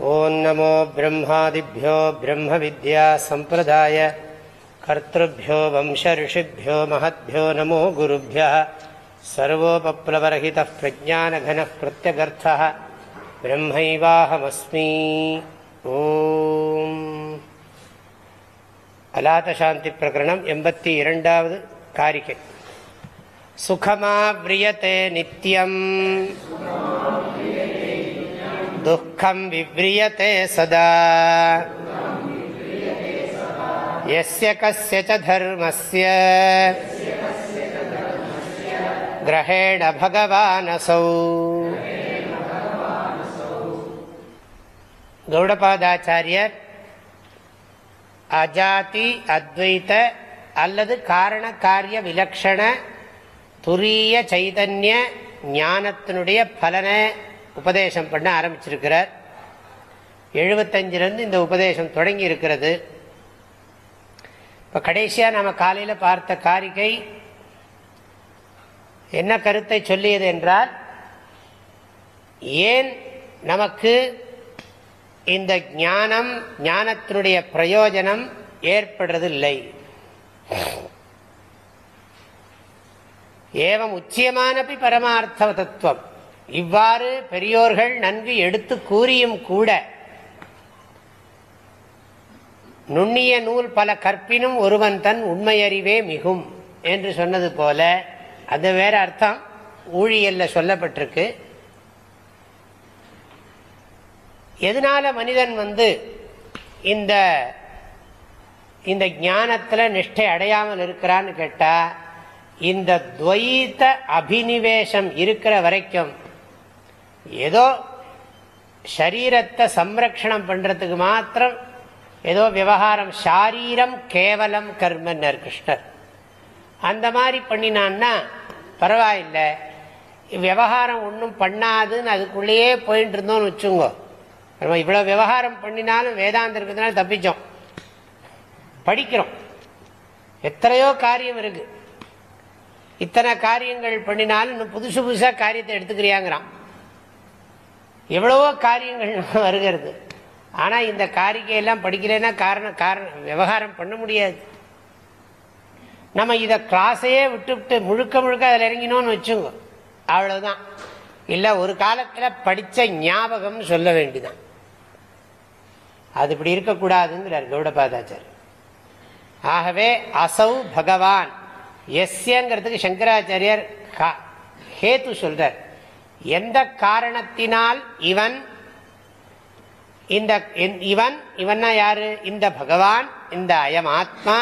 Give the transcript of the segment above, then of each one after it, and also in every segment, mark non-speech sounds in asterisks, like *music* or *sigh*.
ॐ नमो ब्रह्मादिभ्यो ब्रह्मविद्यासम्प्रदाय कर्तृभ्यो वंशऋषिभ्यो महद्भ्यो नमो गुरुभ्यः सर्वोपप्लवरहितः प्रज्ञानघनः प्रत्यगर्थः ब्रह्मैवाहमस्मि ॐ अलातशान्तिप्रकरणम् एम्बत्ति इरण्डावद् कारिके सुखमाव्रियते नित्यम् दुःखं विव्रियते सदा यस्य कस्य च धर्मस्य ग्रहेण भगवानसौ கௌடபாதாச்சாரியர் அஜாதி அத்வைத்த அல்லது காரண காரிய விலக்ஷண துரிய சைதன்ய ஞானத்தினுடைய பலனை உபதேசம் பண்ண ஆரம்பிச்சிருக்கிறார். எழுபத்தஞ்சிலிருந்து இந்த உபதேசம் தொடங்கி இருக்கிறது. இப்போ கடைசியாக நம்ம காலையில் பார்த்த காரிகை என்ன கருத்தை சொல்லியது என்றால் ஏன் நமக்கு இந்த ஞானம் ஞானத்தினுடைய பிரயோஜனம் ஏற்படுறதில்லை? ஏவம் உச்சியமானபி பரமார்த்த தத்துவம். இவ்வாறு பெரியோர்கள் நன்கு எடுத்து கூறியும் கூட நுண்ணிய நூல் பல கற்பினும் ஒருவன் தன் உண்மையறிவே மிகும் என்று சொன்னது போல அது வேற அர்த்தம் ஊழியல்ல சொல்லப்பட்டிருக்கு. எதனால மனிதன் வந்து இந்த இந்த ஞானத்தில் நிஷ்டை அடையாமல் இருக்கிறான்னு கேட்டால் இந்த துவைத்த அபினிவேசம் இருக்கிற வரைக்கும் ஏதோ சரீரத்தை சம்ரக்ஷணம் பண்றதுக்கு மாத்திரம் ஏதோ விவகாரம் சாரீரம் கேவலம் கர்மன்னர் கிருஷ்ணர். அந்த மாதிரி பண்ணினான்னா பரவாயில்லை. விவகாரம் ஒன்றும் பண்ணாதுன்னு அதுக்குள்ளேயே போயிட்டு இருந்தோம்னு வச்சுங்கோ. நம்ம இவ்வளோ விவகாரம் பண்ணினாலும் வேதாந்த இருக்கிறதுனால தப்பிச்சோம். படிக்கிறோம். எத்தனையோ காரியம் இருக்கு. இத்தனை காரியங்கள் பண்ணினாலும் இன்னும் புதுசு புதுசாக காரியத்தை எடுத்துக்கிறியாங்கிறான். எவ்வளவோ காரியங்கள் *laughs* வருகிறது. ஆனால் இந்த காரிக்கையெல்லாம் படிக்கலைன்னா காரணம் காரணம் விவகாரம் பண்ண முடியாது. நம்ம இதை கிளாஸையே விட்டு விட்டு முழுக்க முழுக்க அதில் இறங்கினோன்னு வச்சுங்க அவ்வளவுதான். இல்லை ஒரு காலத்தில் படித்த ஞாபகம்னு சொல்ல வேண்டிதான். அது இப்படி இருக்கக்கூடாதுங்கிறார் கௌடபாதாச்சார் ஆகவே அசௌ பகவான் எஸ்யங்கிறதுக்கு சங்கராச்சாரியர் ஹேத்து சொல்றார். எந்த காரணத்தினால் இவன் இந்த இவன் இவன்னா யாரு? இந்த பகவான் இந்த அயம் ஆத்மா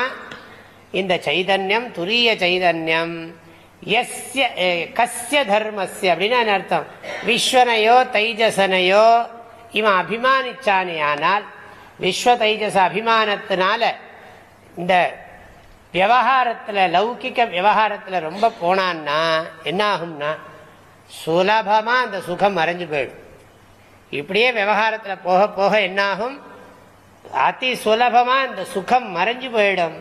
இந்த சைதன்யம் துரிய சைதன்யம். கஸ்ய தர்மஸ்ய அப்படின்னு அர்த்தம்? விஸ்வனையோ தைஜசனையோ இவன் அபிமானிச்சானே ஆனால் விஸ்வ தைஜச அபிமானத்தினால இந்த விவகாரத்தில் லௌகிக்க விவகாரத்தில் ரொம்ப போனான்னா என்ன ஆகும்னா சுலபமாக அந்த சுகம் மறைஞ்சு போயிடும். இப்படியே விவகாரத்தில் போக போக என்னாகும்? அதி சுலபமாக இந்த சுகம் மறைஞ்சு போயிடும்.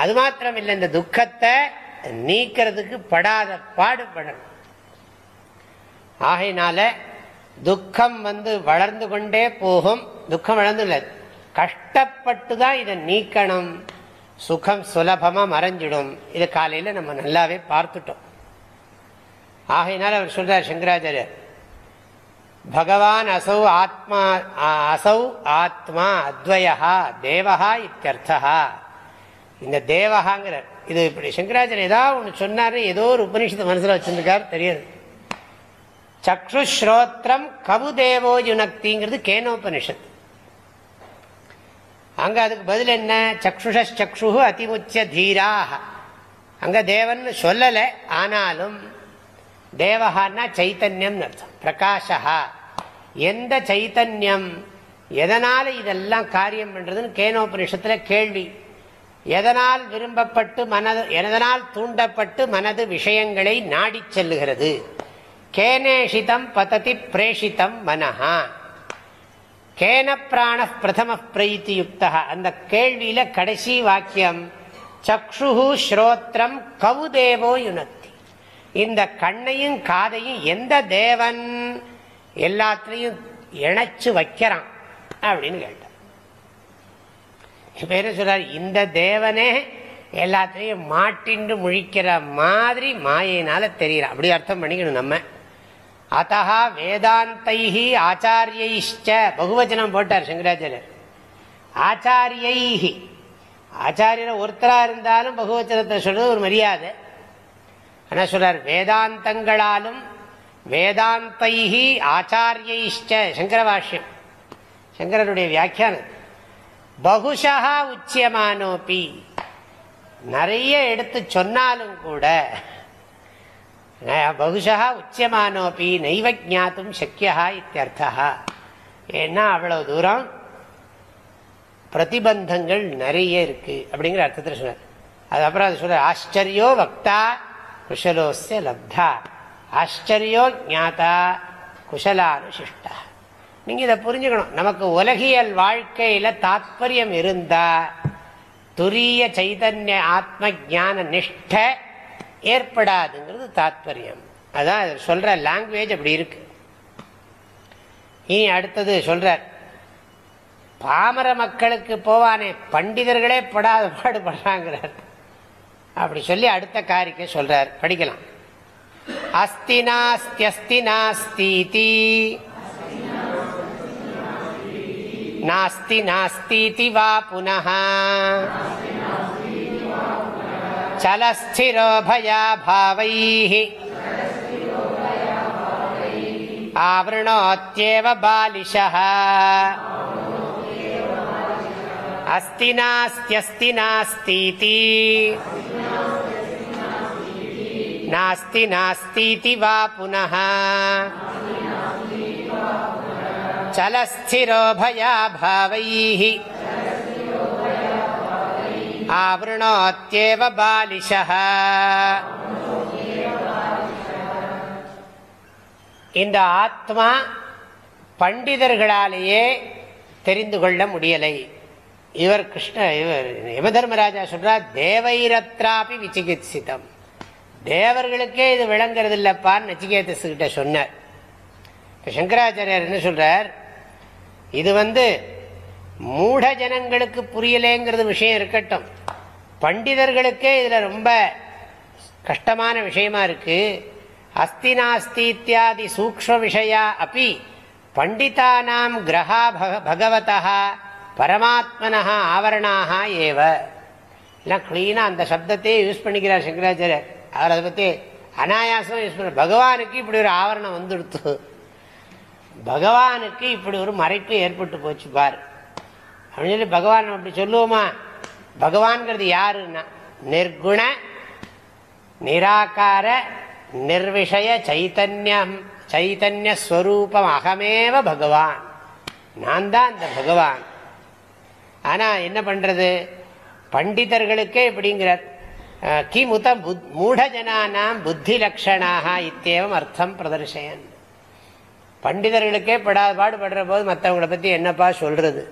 அது மாத்திரம் இல்லை இந்த துக்கத்தை நீக்கிறதுக்கு படாத பாடுபடணும். ஆகையினால துக்கம் வந்து வளர்ந்து கொண்டே போகும். துக்கம் வளர்ந்து இல்லை கஷ்டப்பட்டு தான் இதை நீக்கணும். சுகம் சுலபமாக மறைஞ்சிடும். இது காலையில் நம்ம நல்லாவே பார்த்துட்டோம். ஆகையினால் அவர் சொல்றார் சங்கராச்சாரியர் பகவான் அசௌ ஆத்மா அசௌ ஆத்மா அத்வயா தேவஹா இத்தியர்த்தா இந்த தேவஹாங்கிறார் இது இப்படி சங்கராச்சாரியர் ஏதாவது ஒன்று சொன்னார் ஏதோ ஒரு உபனிஷத்து மனசில் வச்சிருக்காரு தெரியாது. சக்ஷுஸ்ரோத்திரம் கவு தேவோ யுனக்திங்கிறது கேனோபனிஷத் அங்க அதுக்கு பதில் என்ன? சக்ஷுஷு அதிமுச்ச தீராக அங்க தேவன் சொல்லலை ஆனாலும் தேவஹான்னா சைத்தன்யம் அர்த்தம். பிரகாஷா எந்த சைத்தன்யம்? எதனால இதெல்லாம் காரியம் பண்றதுன்னு கேனோபனிஷத்துல கேள்வி. எதனால் விரும்பப்பட்டு மனது எதனால் தூண்டப்பட்டு மனது விஷயங்களை நாடி செல்லுகிறது? கேனேஷிதம் பததி பிரேஷிதம் மனஹா. கேன பிராண பிரதம பிரீத்தி யுக்தா அந்த கேள்வியில கடைசி வாக்கியம் சக்ஷு ஸ்ரோத்திரம் கவுதேவோ யுனத்தி. இந்த கண்ணையும் காதையும் எந்த தேவன் எல்லாத்திலையும் இணைச்சு வைக்கிறான் அப்படின்னு கேட்டான். இப்ப என்ன சொல்றாரு இந்த தேவனே எல்லாத்திலையும் மாட்டின்று முழிக்கிற மாதிரி மாயினால தெரியறான் அப்படி அர்த்தம் பண்ணிக்கணும் நம்ம. அத்தகா வேதாந்தைஹி ஆச்சாரியைஷ்ட பகுவச்சனம் போட்டார் சங்கராச்சாரியர். ஆச்சாரியைஹி. ஆச்சாரியர் ஒருத்தரா இருந்தாலும் பகுவச்சனத்தை சொல்றது ஒரு மரியாதை. ஆனால் சொல்றார்? வேதாந்தங்களாலும் வேதாந்தைஹி ஆச்சாரியைஷ்ட சங்கர பாஷ்யம் சங்கரனுடைய வியாக்கியானம். பகுஷா உச்சியமானோபி. நிறைய எடுத்து சொன்னாலும் கூட பகுஷா உச்சியமானோபி நைவ ஜாத்தும் சக்கியா இத்தியர்த்தா ஏன்னா அவ்வளவு தூரம் பிரதிபந்தங்கள் நிறைய இருக்கு அப்படிங்கிற அர்த்தத்தில் சொன்னார். அதுக்கப்புறம் அது சொல்ற ஆச்சரியோ வக்தா குஷலோஸ்ய லப்தா ஆச்சரியோ ஜாதா குஷலானுசிஷ்டா நீங்கள் இதை புரிஞ்சுக்கணும் நமக்கு உலகியல் வாழ்க்கையில் தாத்பரியம் இருந்தா துரிய சைதன்ய ஆத்ம ஜான நிஷ்ட ஏற்படாதுங்கிறது தாத்பரியம் அதான் சொல்ற லாங்குவேஜ் அப்படி இருக்கு இனி அடுத்தது சொல்கிறார் பாமர மக்களுக்கு போவானே பண்டிதர்களே படாத பாடுபடுறாங்கிறார் அப்படி சொல்லி அடுத்த காரிக்க சொல்றார் படிக்கலாம் அஸ்தி நாஸ்தி அஸ்தி நாஸ்தி நாஸ்தி நாஸ்தி வா புனः चलस्थिरो भयाभावैः आवृणोत्येव बालिशः अस्ति नास्त्यस्ति नास्तीति नास्ति नास्तीति वा पुनः चलस्थिरो भयाभावैः आवृणोत्येव बालिशः இந்த ஆத்மா பண்டிதர்களாலேயே தெரிந்து கொள்ள முடியலை இவர் கிருஷ்ண இவர் யமதர்மராஜா சொல்றார் தேவைரத்ராபி விசிகித்சிதம் தேவர்களுக்கே இது விளங்குறது இல்லப்பான்னு நச்சிகேதஸ்கிட்ட சொன்னார். சங்கராச்சாரியார் என்ன சொல்றார்? இது வந்து மூட ஜனங்களுக்கு புரியலேங்கிறது விஷயம் இருக்கட்டும். பண்டிதர்களுக்கே இதில் ரொம்ப கஷ்டமான விஷயமா இருக்கு. அஸ்தி நாஸ்தி இத்தியாதி சூக்ம விஷயா அப்படி பண்டிதானாம் கிரகா பகவதா பரமாத்மனா ஆவரணாக ஏவ. எல்லாம் கிளீனாக அந்த சப்தத்தையே யூஸ் பண்ணிக்கிறார் சங்கராச்சாரியர். அவர் அதை பற்றி அனாயாசம் யூஸ் பண்ண பகவானுக்கு இப்படி ஒரு ஆவரணம் வந்துடுத்து. பகவானுக்கு இப்படி ஒரு மறைப்பு ஏற்பட்டு போச்சு பார். அப்படின்னு சொல்லி பகவான் அப்படி சொல்லுவோமா? பகவான்கிறது யாருன்னா? நிர்குண நிராகார நிர்விஷய சைத்தன்யம் சைத்தன்ய ஸ்வரூபம் அகமேவ பகவான். நான் தான் அந்த பகவான். ஆனால் என்ன பண்ணுறது பண்டிதர்களுக்கே இப்படிங்கிறார். கிமுத மூடஜனானாம் புத்தி லட்சணாக இத்தேவம் அர்த்தம் பிரதர்ஷயன் பண்டிதர்களுக்கே படாத பாடுபடுற போது மற்றவங்களை பற்றி என்னப்பா சொல்றது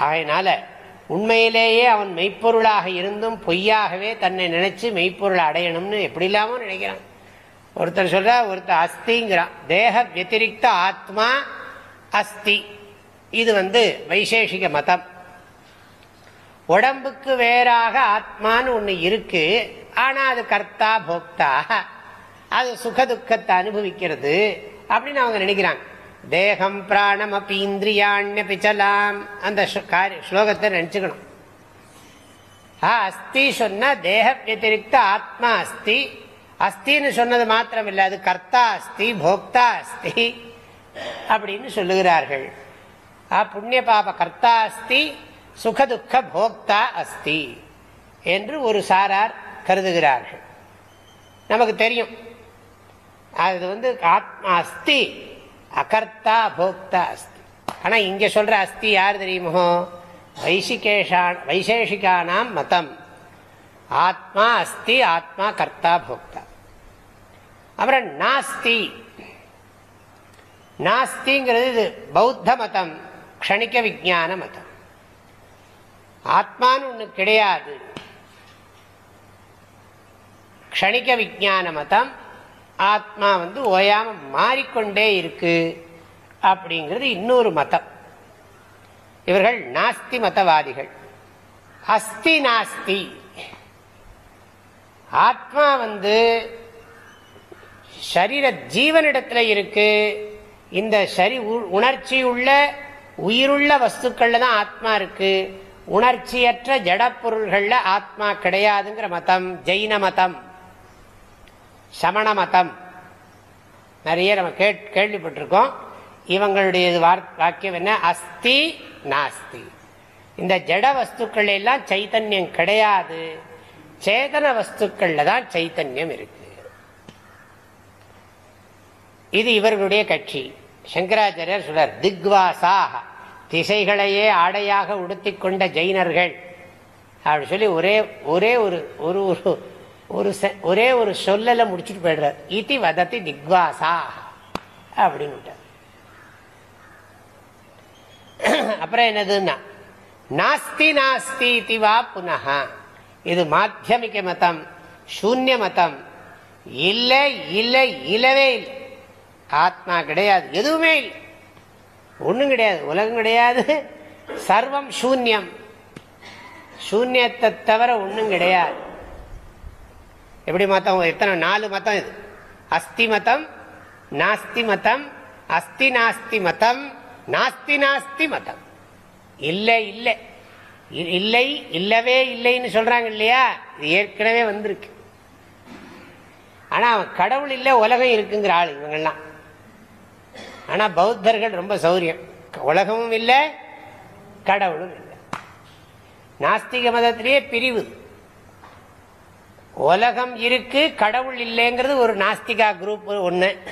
ஆகையினால உண்மையிலேயே அவன் மெய்ப்பொருளாக இருந்தும் பொய்யாகவே தன்னை நினைச்சு மெய்ப்பொருளை அடையணும்னு எப்படி இல்லாமல் நினைக்கிறான் ஒருத்தர் சொல்ற ஒருத்தர் அஸ்திங்கிறான் தேக வத்திரிக்த ஆத்மா அஸ்தி இது வந்து வைசேஷிக மதம் உடம்புக்கு வேறாக ஆத்மான்னு ஒன்று இருக்கு. ஆனால் அது கர்த்தா போக்தா. அது சுக துக்கத்தை அனுபவிக்கிறது அப்படின்னு அவங்க நினைக்கிறாங்க. தேகம் பிராணம் அப்பி இந்திரியாண்ய பிச்சலாம். அந்த ஸ்லோகத்தை நினச்சிக்கணும். அஸ்தி சொன்னா தேக வத்திரிக்த ஆத்மா அஸ்தி. அஸ்தின்னு சொன்னது மாத்திரம் இல்லை அது கர்த்தா அஸ்தி போக்தா அஸ்தி அப்படின்னு சொல்லுகிறார்கள். புண்ணிய பாப கர்த்தா அஸ்தி சுகதுக்க போக்தா அஸ்தி என்று ஒரு சாரார் கருதுகிறார்கள். நமக்கு தெரியும். அது வந்து ஆத்மா அஸ்தி அகர்த்தா போக்தா அஸ்தி ஆனால் இங்கே சொல்கிற அஸ்தி யார் தெரியுமோ? வைசிகேஷா வைசேஷிகானாம் மதம். ஆத்மா அஸ்தி ஆத்மா கர்த்தா போக்தா அப்புறம் நாஸ்தி. நாஸ்திங்கிறது இது பௌத்த மதம் க்ஷணிக்க விஜான மதம். ஆத்மான்னு ஒன்று கிடையாது. க்ஷணிக விஜான மதம் ஆத்மா வந்து ஓயாம மாறிக்கொண்டே இருக்கு அப்படிங்கிறது இன்னொரு மதம். இவர்கள் நாஸ்தி மதவாதிகள். அஸ்தி நாஸ்தி. ஆத்மா வந்து சரீர ஜீவனிடத்தில் இருக்கு. இந்த சரி உணர்ச்சி உள்ள உயிருள்ள வஸ்துக்கள்ல தான் ஆத்மா இருக்கு. உணர்ச்சியற்ற ஜடப்பொருள்களில் ஆத்மா கிடையாதுங்கிற மதம் ஜெயின மதம் சமண மதம். நிறைய நம்ம கேள்விப்பட்டிருக்கோம். இவங்களுடைய வாக்கியம் என்ன? அஸ்தி நாஸ்தி. இந்த ஜட வஸ்துக்கள் எல்லாம் சைத்தன்யம் கிடையாது. சேதன வஸ்துக்கள்ல தான் சைத்தன்யம் இருக்கு. இது இவர்களுடைய கட்சி. சங்கராச்சாரியர் சொல்றார் திக்வாசாக திசைகளையே ஆடையாக உடுத்தி கொண்ட ஜெயினர்கள் அப்படின்னு சொல்லி ஒரே ஒரே ஒரு ஒரு ஒரு ஒரே ஒரு சொல்லல முடிச்சுட்டு போயிடுறார். இத்தி வதத்தி திக்வாசா. அப்படின்னு அப்புறம் என்னதுன்னா நாஸ்தி நாஸ்தி வா புனக இது மாத்தியமிக்க மதம் சூன்ய மதம். இல்லை இல்லை இல்லவே இல்லை. ஆத்மா கிடையாது எதுவுமே இல்லை. ஒன்றும் கிடையாது. உலகம் கிடையாது. சர்வம் சூன்யம். சூன்யத்தை தவிர ஒன்றும் கிடையாது. எப்படி மதம் எத்தனை நாலு மதம் இது. அஸ்தி மதம் நாஸ்தி மதம் அஸ்தி நாஸ்தி மதம் நாஸ்தி நாஸ்தி மதம் இல்லை இல்லை. இல்லை இல்லவே இல்லைன்னு சொல்றாங்க இல்லையா? இது ஏற்கனவே வந்திருக்கு. ஆனா அவன் கடவுள் இல்லை உலகம் இருக்குங்கிற ஆள் இவங்கெல்லாம். ஆனா பௌத்தர்கள் ரொம்ப சௌரியம். உலகமும் இல்லை கடவுளும் இல்லை. நாஸ்திக மதத்திலேயே பிரிவு. உலகம் இருக்கு கடவுள் இல்லைங்கிறது ஒரு நாஸ்திகா குரூப் ஒன்று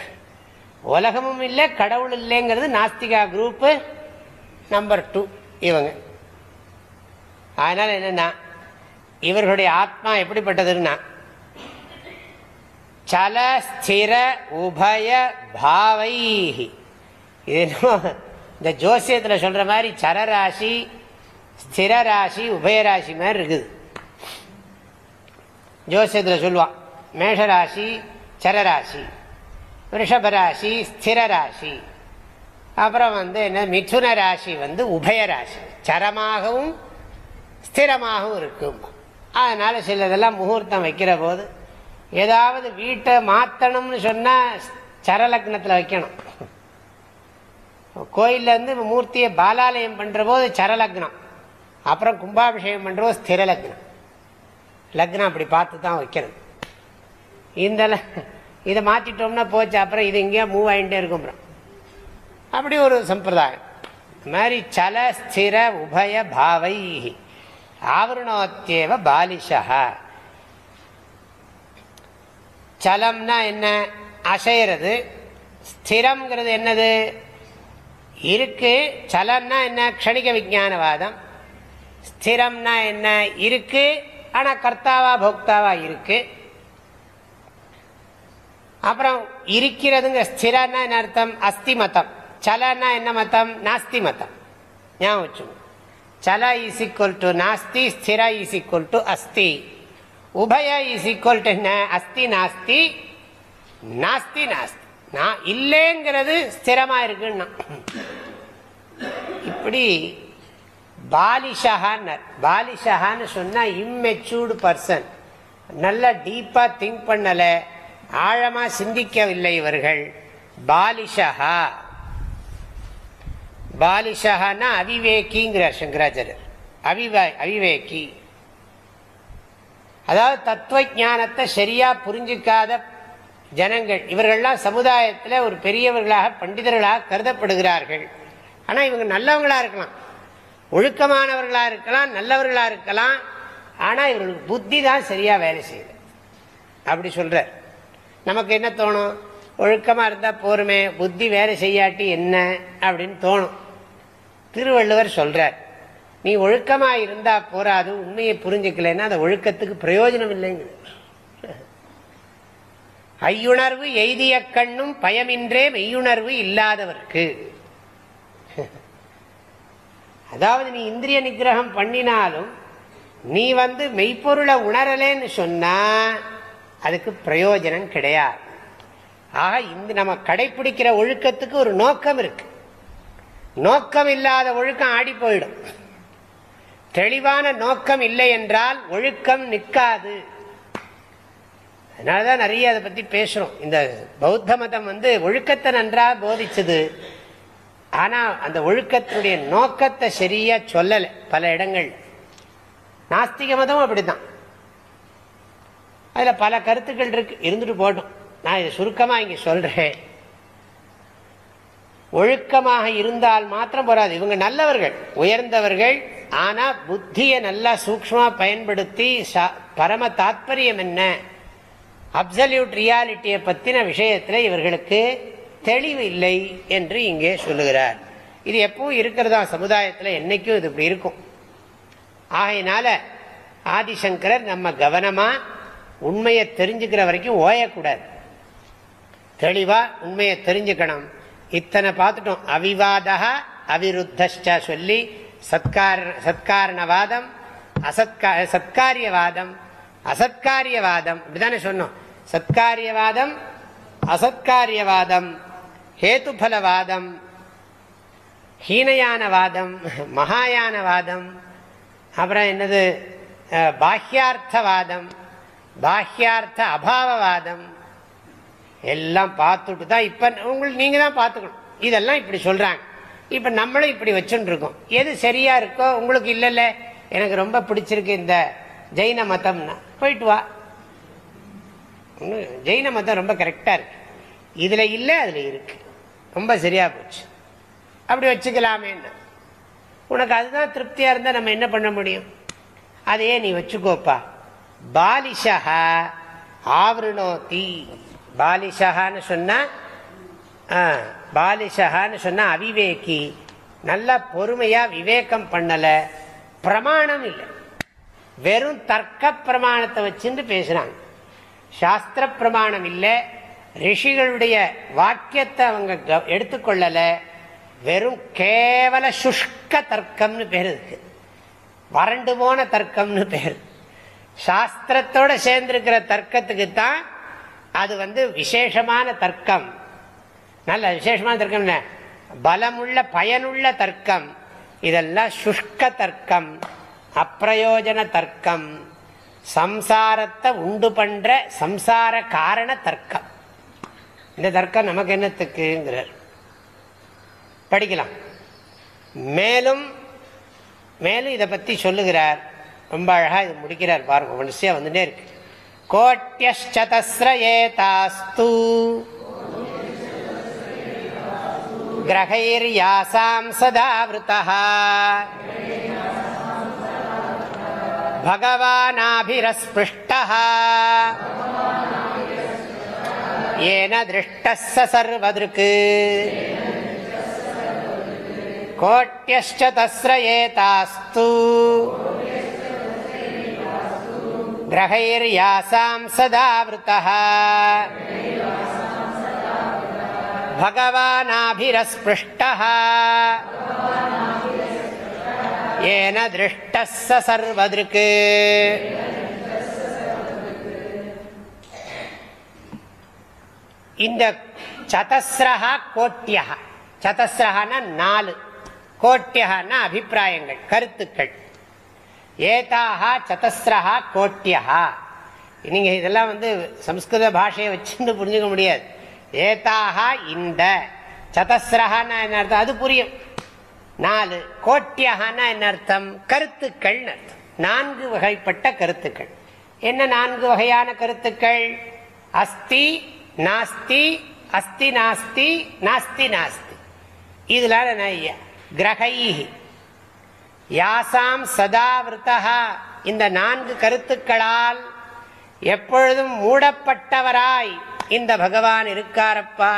உலகமும் இல்லை கடவுள் இல்லைங்கிறது நாஸ்திகா குரூப் நம்பர் டூ இவங்க. அதனால என்னன்னா இவர்களுடைய ஆத்மா எப்படிப்பட்டதுன்னா சல ஸ்திர உபய ஏனோ இந்த ஜோசியத்தில் சொல்கிற மாதிரி சரராசி ஸ்திர ராசி உபயராசி மாதிரி இருக்குது. ஜோசியத்தில் சொல்லுவான் மேஷராசி சரராசி ரிஷபராசி ஸ்திர ராசி அப்புறம் வந்து என்ன மிதுன ராசி வந்து உபயராசி. சரமாகவும் ஸ்திரமாகவும் இருக்கும். அதனால் சிலதெல்லாம் முகூர்த்தம் வைக்கிற போது ஏதாவது வீட்டை மாற்றணும்னு சொன்னால் சரலக்னத்தில் வைக்கணும். கோயில்ல இருந்து மூர்த்தியை பாலாலயம் பண்ணுற போது சரலக்னம். அப்புறம் கும்பாபிஷேகம் பண்ணுற போது ஸ்திர லக்னம் லக்னம் அப்படி பார்த்து தான் வைக்கிறது இந்த இதை மாற்றிட்டோம்னா போச்சு அப்புறம் இது எங்கேயா மூவ் ஆகிட்டே இருக்கும் அப்புறம். அப்படி ஒரு சம்பிரதாயம். மாதிரி சல ஸ்திர உபய பாவை ஆவரணோத்தேவ பாலிஷா சலம்னா என்ன? அசைறது ஸ்திரம்ங்கிறது என்னது? இருக்கு. சலம்னா என்ன? க்ஷணிக விஜானவாதம் ஸ்திரம்னா என்ன? இருக்கு. ஆனா கர்த்தாவா போக்தாவா இருக்கு. அப்புறம் இருக்கிறதுங்க ஸ்திரன்னா என்ன அர்த்தம்? அஸ்தி மதம். சலன்னா என்ன மதம்? நாஸ்தி மதம். ஞாபகம் வச்சு சல இஸ் ஈக்குவல் டு நாஸ்தி ஸ்திர இஸ் ஈக்குவல் டு அஸ்தி. உபய இஸ் ஈக்குவல் டு என்ன? அஸ்தி நாஸ்தி. நாஸ்தி நாஸ்தி. நான் இல்லைங்கிறது ஸ்திரமா இருக்குன்னா. இப்படி பாலிஷகான்னு பாலிஷகான்னு சொன்னா இம்மெச்சூர்டு பர்சன் நல்லா டீப்பா திங்க் பண்ணல ஆழமா சிந்திக்கவில்லை இவர்கள். பாலிஷகா பாலிஷகான்னா அவிவேக்கிங்கிறார் சங்கராச்சாரியர். அவிவே அவிவேக்கி. அதாவது தத்துவ ஞானத்தை சரியா புரிஞ்சிக்காத ஜனங்கள் இவர்கள்லாம் சமுதாயத்தில் ஒரு பெரியவர்களாக பண்டிதர்களாக கருதப்படுகிறார்கள். ஆனால் இவங்க நல்லவங்களாக இருக்கலாம். ஒழுக்கமானவர்களாக இருக்கலாம் நல்லவர்களாக இருக்கலாம். ஆனால் இவர்களுக்கு புத்தி தான் சரியாக வேலை செய்யுது. அப்படி சொல்கிறார் நமக்கு என்ன தோணும்? ஒழுக்கமாக இருந்தால் போருமே புத்தி வேலை செய்யாட்டி என்ன அப்படின்னு தோணும். திருவள்ளுவர் சொல்கிறார் நீ ஒழுக்கமாக இருந்தால் போராது உண்மையை புரிஞ்சுக்கலன்னா அந்த ஒழுக்கத்துக்கு பிரயோஜனம் இல்லைங்க ஐயுணர்வு எய்திய கண்ணும் பயமின்றே மெய்யுணர்வு இல்லாதவர்க்கு. அதாவது நீ இந்திரிய நிகிரகம் பண்ணினாலும் நீ வந்து மெய்ப்பொருளை உணரலேன்னு சொன்னா அதுக்கு பிரயோஜனம் கிடையாது. ஆக இந்த நம்ம கடைபிடிக்கிற ஒழுக்கத்துக்கு ஒரு நோக்கம் இருக்கு. நோக்கம் இல்லாத ஒழுக்கம் ஆடி போயிடும். தெளிவான நோக்கம் இல்லை என்றால் ஒழுக்கம் நிற்காது. அதனாலதான் நிறைய அதை பற்றி பேசுகிறோம் இந்த பௌத்த மதம் வந்து ஒழுக்கத்தை நன்றாக போதிச்சது. ஆனால் அந்த ஒழுக்கத்தினுடைய நோக்கத்தை சரியாக சொல்லலை பல இடங்கள். நாஸ்திக மதம் அப்படிதான் அதில் பல கருத்துக்கள் இருக்கு. இருந்துட்டு போட்டோம் நான் இதை சுருக்கமாக இங்கே சொல்கிறேன் ஒழுக்கமாக இருந்தால் மாத்திரம் போறாது இவங்க நல்லவர்கள் உயர்ந்தவர்கள். ஆனால் புத்தியை நல்லா சூக்மா பயன்படுத்தி பரம தாத்பரியம் என்ன? அப்சல்யூட் ரியாலிட்டியை பற்றின விஷயத்தில் இவர்களுக்கு தெளிவு இல்லை என்று இங்கே சொல்லுகிறார். இது எப்பவும் இருக்கிறதா சமுதாயத்தில் என்னைக்கும் இது இப்படி இருக்கும். ஆகையினால ஆதிசங்கரர் நம்ம கவனமாக உண்மையை தெரிஞ்சுக்கிற வரைக்கும் ஓயக்கூடாது. தெளிவாக உண்மையை தெரிஞ்சுக்கணும். இத்தனை பார்த்துட்டோம். அவிவாதா அவிருத்தஷ்டா சொல்லி சத்கார சத்காரணவாதம் அசத்கா சத்காரியவாதம் அசத்காரியவாதம் இப்படிதானே சொன்னோம். சத்காரியவாதம் அசத்காரியவாதம் ஹேத்துஃபலவாதம் ஹீனயானவாதம் மகாயானவாதம் அப்புறம் என்னது பாஹ்யார்த்தவாதம் பாஹ்யார்த்த அபாவவாதம் எல்லாம் பார்த்துட்டு தான் இப்போ உங்களுக்கு நீங்கள் தான் பார்த்துக்கணும். இதெல்லாம் இப்படி சொல்கிறாங்க இப்போ நம்மளும் இப்படி வச்சுட்டு இருக்கோம். எது சரியாக இருக்கோ உங்களுக்கு இல்லைல்ல எனக்கு ரொம்ப பிடிச்சிருக்கு இந்த ஜெயின மதம்னா போயிட்டு வா. ஜெயின மதம் ரொம்ப கரெக்டாக இருக்கு. இதில் இல்லை அதில் இருக்கு. ரொம்ப சரியா போச்சு. அப்படி வச்சுக்கலாமே உனக்கு அதுதான் திருப்தியாக இருந்தால் நம்ம என்ன பண்ண முடியும்? அதையே நீ வச்சுக்கோப்பா. பாலிஷா ஆவருணோத்தி. பாலிஷகான்னு சொன்னா பாலிஷகான்னு சொன்னா அவிவேகி. நல்லா பொறுமையா விவேகம் பண்ணல. பிரமாணம் இல்லை. வெறும் தர்க்க பிரமாணத்தை வச்சுட்டு பேசுறாங்க. சாஸ்திர பிரமாணம் இல்லை ரிஷிகளுடைய வாக்கியத்தை அவங்க எடுத்துக்கொள்ளல. வெறும் கேவல சுஷ்க தர்க்கம்னு பேர் இருக்கு. வறண்டு போன தர்க்கம்னு பேர். சாஸ்திரத்தோட சேர்ந்திருக்கிற தர்க்கத்துக்கு தான் அது வந்து விசேஷமான தர்க்கம். நல்ல விசேஷமான தர்க்கம் பலமுள்ள பயனுள்ள தர்க்கம். இதெல்லாம் சுஷ்க தர்க்கம். அப்பிரயோஜன தர்க்கம். சம்சாரத்தை உண்டு பண்ற சம்சார காரண தர்க்கம். இந்த தர்க்கம் நமக்கு என்னத்துக்குங்கிறார். படிக்கலாம். மேலும் மேலும் இதை பத்தி சொல்லுகிறார். ரொம்ப அழகா இது முடிக்கிறார் பாருங்க. மனுஷியாக வந்துட்டே இருக்கு. கோட்டியஸ்ரேதாஸ்து கிரகைர் யாசாம் சதாவிருத்தா. भगवानाभिरस्पृष्टः येन दृष्टः स सर्वदृक् कोट्यश्च तस्रयेतास्तु ग्रहैर्यासां सदा वृतः भगवानाभिरस्पृष्टः ஏன திருஷ்ட சர்வதற்கு இந்த சதஸ்ரஹா கோட்டியா. சதஸ்ரஹான நாலு. கோட்டியகான அபிப்பிராயங்கள் கருத்துக்கள். ஏதாகா சதஸ்ரஹா கோட்டியா. நீங்கள் இதெல்லாம் வந்து சம்ஸ்கிருத பாஷையை வச்சுன்னு புரிஞ்சுக்க முடியாது. ஏதாகா இந்த. சதஸ்ரஹான்னு அர்த்தம்? அது புரியும். நாலு கோட்டியகான என்ன அர்த்தம் கருத்துக்கள் அர்த்தம். நான்கு வகைப்பட்ட கருத்துக்கள். என்ன நான்கு வகையான கருத்துக்கள்? அஸ்தி நாஸ்தி அஸ்தி நாஸ்தி நாஸ்தி நாஸ்தி. இதுல கிரகை யாசாம் சதாவிரதா இந்த நான்கு கருத்துக்களால் எப்பொழுதும் மூடப்பட்டவராய் இந்த பகவான் இருக்காரப்பா.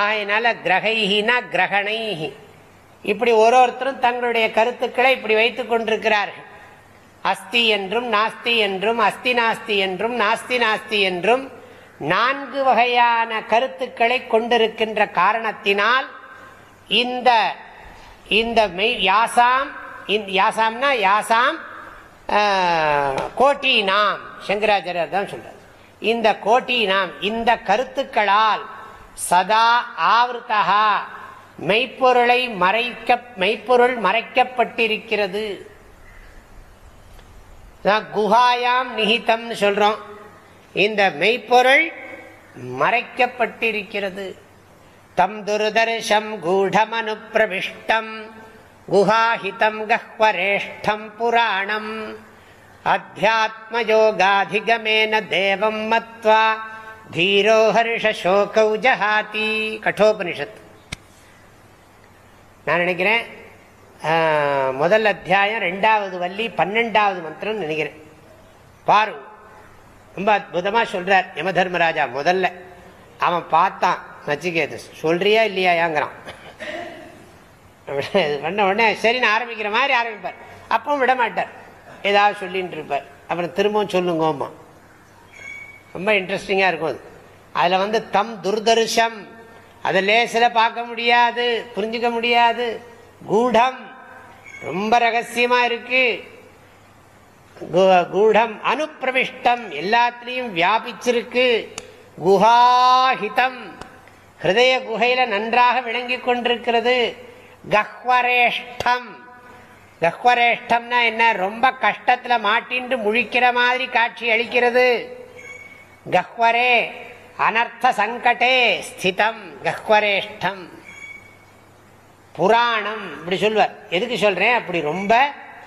ஆயினால கிரகைஹினா கிரகணைஹி. இப்படி ஒரு ஒருத்தரும் தங்களுடைய கருத்துக்களை இப்படி வைத்துக் கொண்டிருக்கிறார்கள். அஸ்தி என்றும் நாஸ்தி என்றும் அஸ்தி நாஸ்தி என்றும் நாஸ்தி நாஸ்தி என்றும் நான்கு வகையான கருத்துக்களை கொண்டிருக்கின்ற காரணத்தினால் இந்த இந்த மெய் யாசாம் யாசாம்னா யாசாம் கோட்டி நாம் சங்கராச்சாரியர் தான் சொல்றார். இந்த கோட்டி நாம் இந்த கருத்துக்களால் சதா ஆவருத்தா மெய்ப்பொருளை மறைக்க மெய்ப்பொருள் மறைக்கப்பட்டிருக்கிறது. குஹாயாம் நிகிதம் சொல்றோம். இந்த மெய்ப்பொருள் மறைக்கப்பட்டிருக்கிறது. தம் துர்தர்ஷம் கூடமனு பிரவிஷ்டம் குஹாஹிதம் கஹ்வரேஷ்டம் புராணம். அத்தியாத்மயோகாதிகமேன தேவம் மத்வா. தீரோ ஹர்ஷோகௌ ஜஹாதி கட்டோபனிஷத் நான் நினைக்கிறேன் முதல் அத்தியாயம் ரெண்டாவது வள்ளி பன்னெண்டாவது மந்திரம் நினைக்கிறேன். பாரு ரொம்ப அற்புதமாக சொல்றார் யம தர்மராஜா முதல்ல. அவன் பார்த்தான் நச்சிகேது சொல்றியா இல்லையாங்கிறான் பண்ண *laughs* உடனே சரின்னு ஆரம்பிக்கிற மாதிரி ஆரம்பிப்பார். அப்பவும் விட மாட்டார் ஏதாவது சொல்லின்னு இருப்பார். அப்புறம் திரும்பவும் சொல்லுங்கோமா ரொம்ப இன்ட்ரெஸ்டிங்காக இருக்கும். அது அதில் வந்து தம் துர்தர்ஷம். அதை லேசில் பார்க்க முடியாது புரிஞ்சுக்க முடியாது. கூடம். ரொம்ப ரகசியமாக இருக்கு. கூடம் அனுப்பிரவிஷ்டம். எல்லாத்திலையும் வியாபிச்சிருக்கு. குஹாஹிதம். ஹிருதய குகையில் நன்றாக விளங்கி கொண்டிருக்கிறது. கஹ்வரேஷ்டம். கஹ்வரேஷ்டம்னா என்ன? ரொம்ப கஷ்டத்தில் மாட்டின்று முழிக்கிற மாதிரி காட்சி அளிக்கிறது. கஹ்வரே அனர்த்த சங்கடே ஸ்திதம் கஹ்வரேஷ்டம் புராணம் இப்படி சொல்வார். எதுக்கு சொல்றேன்? அப்படி ரொம்ப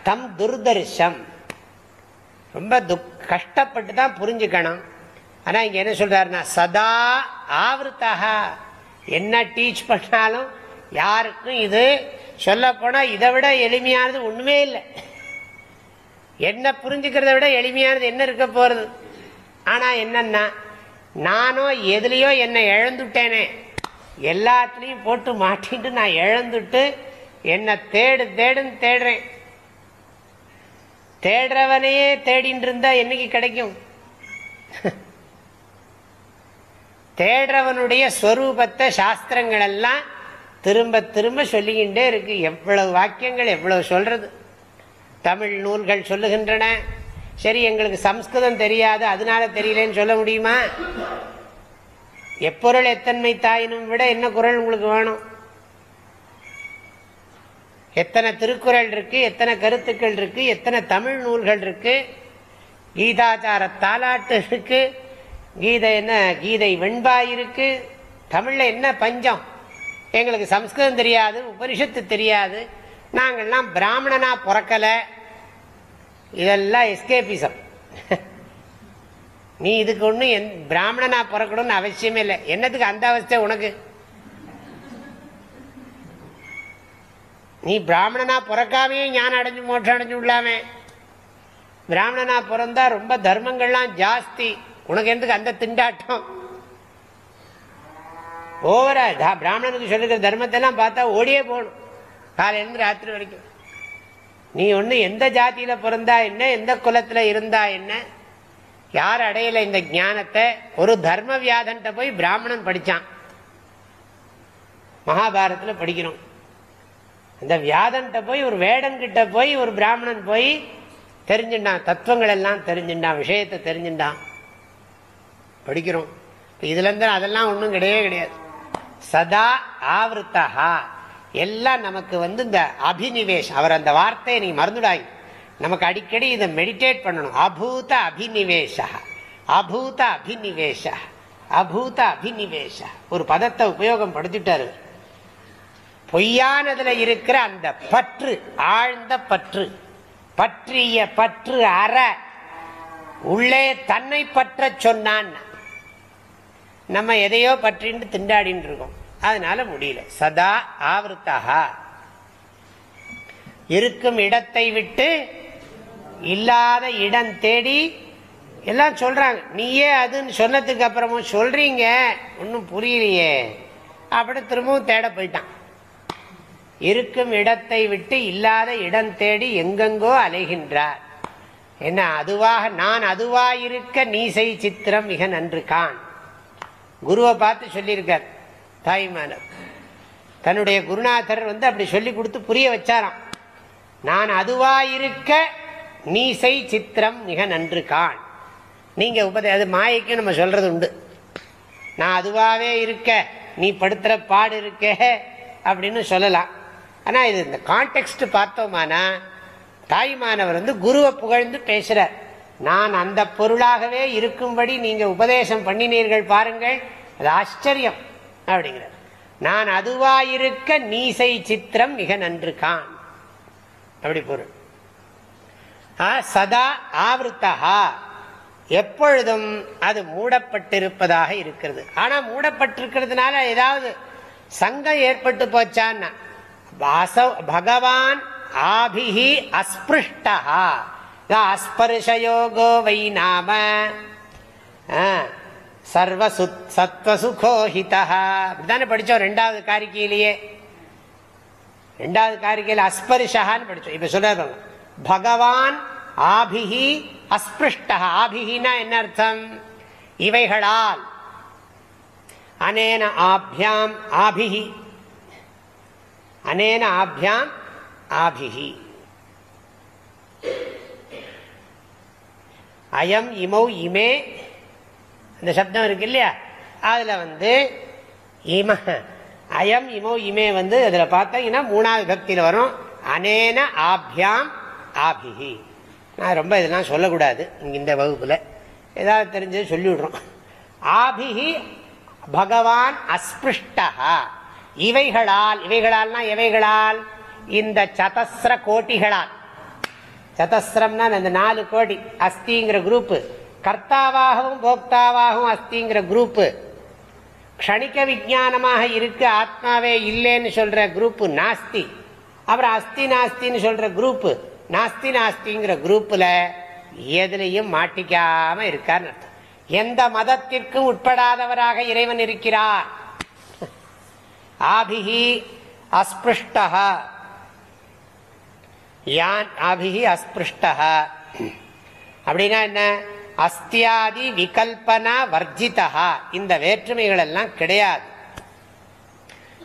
தம் துர்தர்ஷம் ரொம்ப துக் கஷ்டப்பட்டு தான் புரிஞ்சுக்கணும். ஆனா இங்க என்ன சொல்றாருன்னா சதா ஆவருத்தா என்ன டீச் பண்ணாலும் யாருக்கும் இது சொல்ல போனா இதை விட எளிமையானது ஒண்ணுமே இல்லை. என்ன புரிஞ்சுக்கிறத விட எளிமையானது என்ன இருக்க போறது? ஆனா என்னன்னா நானும் எதுலயோ என்னை இழந்துட்டேனே. எல்லாத்துலேயும் போட்டு மாட்டிட்டு நான் இழந்துட்டு என்னை தேடு தேடுன்னு தேடுறேன். தேடுறவனையே தேடின்னு இருந்தா என்னைக்கு கிடைக்கும்? தேடுறவனுடைய ஸ்வரூபத்தை சாஸ்திரங்கள் எல்லாம் திரும்ப திரும்ப சொல்லிக்கிட்டே இருக்கு. எவ்வளவு வாக்கியங்கள் எவ்வளவு சொல்றது? தமிழ் நூல்கள் சொல்லுகின்றன. சரி எங்களுக்கு சம்ஸ்கிருதம் தெரியாது அதனால தெரியலன்னு சொல்ல முடியுமா? எப்பொருள் எத்தன்மை தாயினும் விட என்ன குரல் உங்களுக்கு வேணும்? எத்தனை திருக்குறள் இருக்கு எத்தனை கருத்துக்கள் இருக்கு எத்தனை தமிழ் நூல்கள் இருக்கு கீதாச்சார தாலாட்டு இருக்கு கீதை என்ன கீதை வெண்பாய் இருக்கு தமிழ்ல என்ன பஞ்சம்? எங்களுக்கு சம்ஸ்கிருதம் தெரியாது உபனிஷத்து தெரியாது நாங்கள்லாம் பிராமணனா பிறக்கல. இதெல்லாம் எஸ்கேபிசம். நீ இதுக்கு ஒண்ணு பிராமணனா பிறக்கணும்னு அவசியமே இல்லை. என்னத்துக்கு அந்த அவஸ்தை உனக்கு? நீ பிராமணனா பிறக்காமே ஞானம் அடைஞ்சு மோட்சம் அடைஞ்சு விடலாமே பிராமணனா பிறந்தா ரொம்ப தர்மங்கள்லாம் ஜாஸ்தி. உனக்கு எதுக்கு அந்த திண்டாட்டம்? ஓவரா பிராமணனுக்கு சொல்லிருக்கிற தர்மத்தை எல்லாம் பார்த்தா ஓடியே போகணும். காலையிலேருந்து ராத்திரி வரைக்கும். நீ ஒண்ணு எந்த ஜாத்தியில பிறந்தா என்ன எந்த குலத்துல இருந்தா என்ன? யார் அடையல இந்த ஞானத்தை? ஒரு தர்ம வியாதன்ட்ட போய் பிராமணன் படிச்சான். மகாபாரத்தில் படிக்கிறோம். அந்த வியாதன்ட்ட போய் ஒரு வேடன்கிட்ட போய் ஒரு பிராமணன் போய் தெரிஞ்சுட்டான். தத்துவங்கள் எல்லாம் தெரிஞ்சுட்டான். விஷயத்தை தெரிஞ்சுட்டான். படிக்கிறோம். இதுல இருந்து அதெல்லாம் ஒன்றும் கிடையவே கிடையாது. சதா ஆவருத்தா எல்லாம் நமக்கு வந்து இந்த அபினிவேஷ் அவர் அந்த வார்த்தையை நீங்க மறந்துடாய். நமக்கு அடிக்கடி இதை மெடிடேட் பண்ணணும். அபூத அபினிவேஷ அபூத அபினிவேஷ அபூத அபினிவேஷ ஒரு பதத்தை உபயோகம் படுத்திட்டாரு பொய்யானதுல இருக்கிற அந்த பற்று ஆழ்ந்த பற்று பற்றிய பற்று அற உள்ளே தன்னை பற்ற சொன்னான். நம்ம எதையோ பற்றின்னு திண்டாடின்னு இருக்கோம். அதனால முடியல. சதா ஆவருத்தகா. இருக்கும் இடத்தை விட்டு இல்லாத இடம் தேடி எல்லாம் சொல்றாங்க. நீயே அதுன்னு சொன்னதுக்கு அப்புறமும் சொல்றீங்க. ஒன்றும் புரியலையே. அப்படி திரும்பவும் தேட போயிட்டான். இருக்கும் இடத்தை விட்டு இல்லாத இடம் தேடி எங்கெங்கோ அலைகின்றார். என்ன அதுவாக நான் அதுவாயிருக்க நீசை சித்திரம் மிக நன்று கான் குருவை பார்த்து சொல்லியிருக்கார். தாய்மானர் தன்னுடைய குருநாதர் வந்து அப்படி சொல்லி கொடுத்து புரிய வச்சாராம். நான் அதுவா இருக்க நீசை சித்திரம் மிக நன்று கான் நீங்க உபதே அது மாயைக்கு நம்ம சொல்றது உண்டு. நான் அதுவாகவே இருக்க நீ படுத்துற பாடு இருக்க அப்படின்னு சொல்லலாம். ஆனால் இது இந்த கான்டெக்ட் பார்த்தோமானா தாய்மானவர் வந்து குருவை புகழ்ந்து பேசுறார். நான் அந்த பொருளாகவே இருக்கும்படி நீங்கள் உபதேசம் பண்ணினீர்கள் பாருங்கள் அது ஆச்சரியம். அப்படிங்கிறார். நான் அதுவாயிருக்க நீசை சித்திரம் மிக நன்று கான் அப்படி பொருள். சதா ஆவருத்தகா எப்பொழுதும் அது மூடப்பட்டிருப்பதாக இருக்கிறது. ஆனா மூடப்பட்டிருக்கிறதுனால ஏதாவது சங்கம் ஏற்பட்டு போச்சான்னா பகவான் ஆபிஹி அஸ்பிருஷ்டா அஸ்பர்ஷயோகோ வை நாம. சர்வசு சத்வசுகோஹிதா அப்படித்தானே படித்தோம் ரெண்டாவது காரிக்கையிலேயே ரெண்டாவது காரிக்கையில் அஸ்பரிஷகான்னு படித்தோம் இப்போ சொல்ற பகவான் ஆபிஹி அஸ்பிருஷ்டா ஆபிஹினா என்ன அர்த்தம்? இவைகளால். அனேன ஆபியாம் ஆபிஹி. அனேன ஆபியாம் ஆபிஹி. அயம் இமௌ இமே இந்த சப்தம் இருக்கு இல்லையா? அதில் வந்து இம அயம் இமோ இமே வந்து அதில் பார்த்தீங்கன்னா மூணாவது பக்தியில் வரும். அனேன ஆபியாம் ஆபிஹி. நான் ரொம்ப இதெல்லாம் சொல்லக்கூடாது இந்த வகுப்பில். ஏதாவது தெரிஞ்சது சொல்லிவிடுறோம். ஆபிஹி பகவான் அஸ்பிருஷ்டா இவைகளால் இவைகளால்னா எவைகளால்? இந்த சதஸ்ர கோட்டிகளால். சதஸ்ரம்னா அந்த நாலு கோடி அஸ்திங்கிற குரூப்பு கர்த்தாவாகவும் போக்தாவாகவும் அஸ்திங்கிற குரூப்பு. க்ஷணிக்க விஜானமாக இருக்கு ஆத்மாவே இல்லைன்னு சொல்ற குரூப்பு நாஸ்தி. அப்புறம் அஸ்தி நாஸ்தின்னு சொல்ற குரூப்பு. நாஸ்தி நாஸ்திங்கிற குரூப்ல எதுலையும் மாட்டிக்காம இருக்கார் அர்த்தம். எந்த மதத்திற்கும் உட்படாதவராக இறைவன் இருக்கிறார். ஆபிஹி அஸ்பிருஷ்டா யான் ஆபிஹி அஸ்பிருஷ்டா அப்படின்னா என்ன? அஸ்தியாதி விகல்பனா வர்ஜிதா இந்த வேற்றுமைகள் எல்லாம் கிடையாது.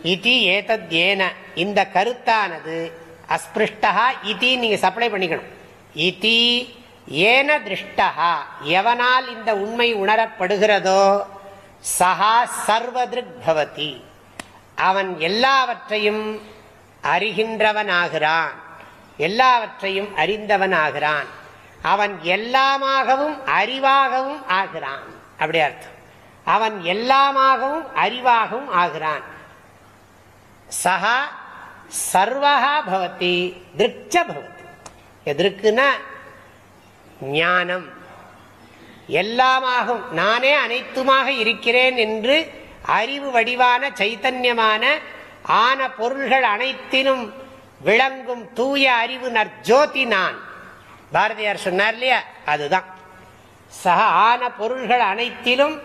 இதி ஏதத் ஏன. இந்த கருத்தானது அஸ்பிருஷ்டா இதி நீங்க சப்ளை பண்ணிக்கணும். இதி ஏன திருஷ்டா எவனால் இந்த உண்மை உணரப்படுகிறதோ சஹா சர்வதிருக் பவதி. அவன் எல்லாவற்றையும் அறிகின்றவனாகிறான். எல்லாவற்றையும் அறிந்தவனாகிறான். அவன் எல்லாமாகவும் அறிவாகவும் ஆகிறான். அப்படி அர்த்தம். அவன் எல்லாமாகவும் அறிவாகவும் ஆகிறான். சகா சர்வகா பவதி திருச்ச பவதி. எதற்குனா ஞானம். எல்லாமாகும் நானே அனைத்துமாக இருக்கிறேன் என்று அறிவு வடிவான சைத்தன்யமான ஆன பொருள்கள் அனைத்திலும் விளங்கும் தூய அறிவு நற்ஜோதி நான். பாரதியார் சொன்னார் இல்லையா? அதுதான். சக ஆன பொருள்கள் அனைத்திலும்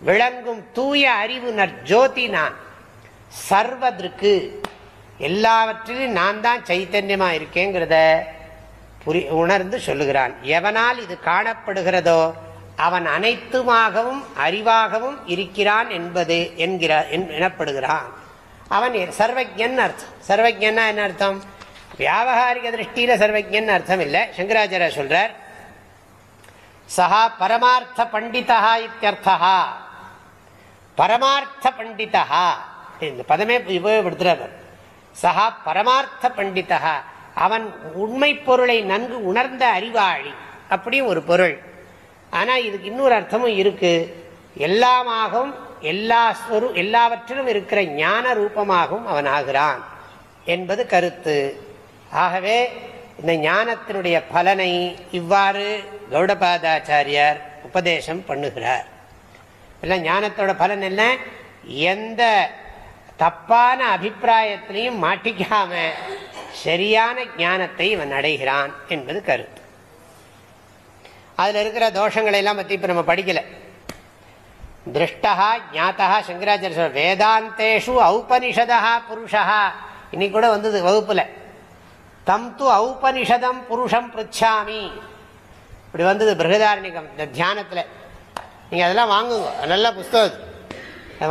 விளங்கும் தூய அறிவு நற்ஜோதி நான். சர்வதற்கு எல்லாவற்றிலும் நான் தான் சைத்தன்யமா இருக்கேங்கிறத புரி உணர்ந்து சொல்லுகிறான். எவனால் இது காணப்படுகிறதோ அவன் அனைத்துமாகவும் அறிவாகவும் இருக்கிறான் என்பது என்கிற எனப்படுகிறான். அவன் சர்வஜன் அர்த்தம். சர்வஜன்னா என்ன அர்த்தம்? வியாபகாரிக திருஷ்டியில சர்வஜன் அர்த்தம் இல்லை சங்கராச்சாரிய சொல்றார் சஹா பரமார்த்த பண்டிதா இத்தியர்த்தா பரமார்த்த பண்டிதா இந்த பதமே உபயோகப்படுத்துறவர் சஹா பரமார்த்த பண்டிதா அவன் உண்மை பொருளை நன்கு உணர்ந்த அறிவாளி. அப்படியும் ஒரு பொருள். ஆனா இதுக்கு இன்னொரு அர்த்தமும் இருக்கு. எல்லாமாகவும் எல்லா எல்லாவற்றிலும் இருக்கிற ஞான ரூபமாகவும் அவன் ஆகிறான் என்பது கருத்து. ஆகவே இந்த ஞானத்தினுடைய பலனை இவ்வாறு கௌடபாதாச்சாரியார் உபதேசம் பண்ணுகிறார். இல்லை ஞானத்தோட பலன் என்ன? எந்த தப்பான அபிப்பிராயத்திலையும் மாட்டிக்காம சரியான ஞானத்தை இவன் அடைகிறான் என்பது கருத்து. அதில் இருக்கிற தோஷங்களை எல்லாம் பற்றி இப்ப நம்ம படிக்கல. திருஷ்டா ஜாத்தா சங்கராச்சாரிய வேதாந்தேஷு ஔபனிஷதா புருஷா இன்னைக்கு கூட வந்தது வகுப்பில். தம் து ஔபனிஷதம் புருஷம் பிரிச்சாமி. இப்படி வந்தது பிரகதாரணிகம் இந்த தியானத்தில். நீங்கள் அதெல்லாம் வாங்குங்க நல்ல புஸ்தகம்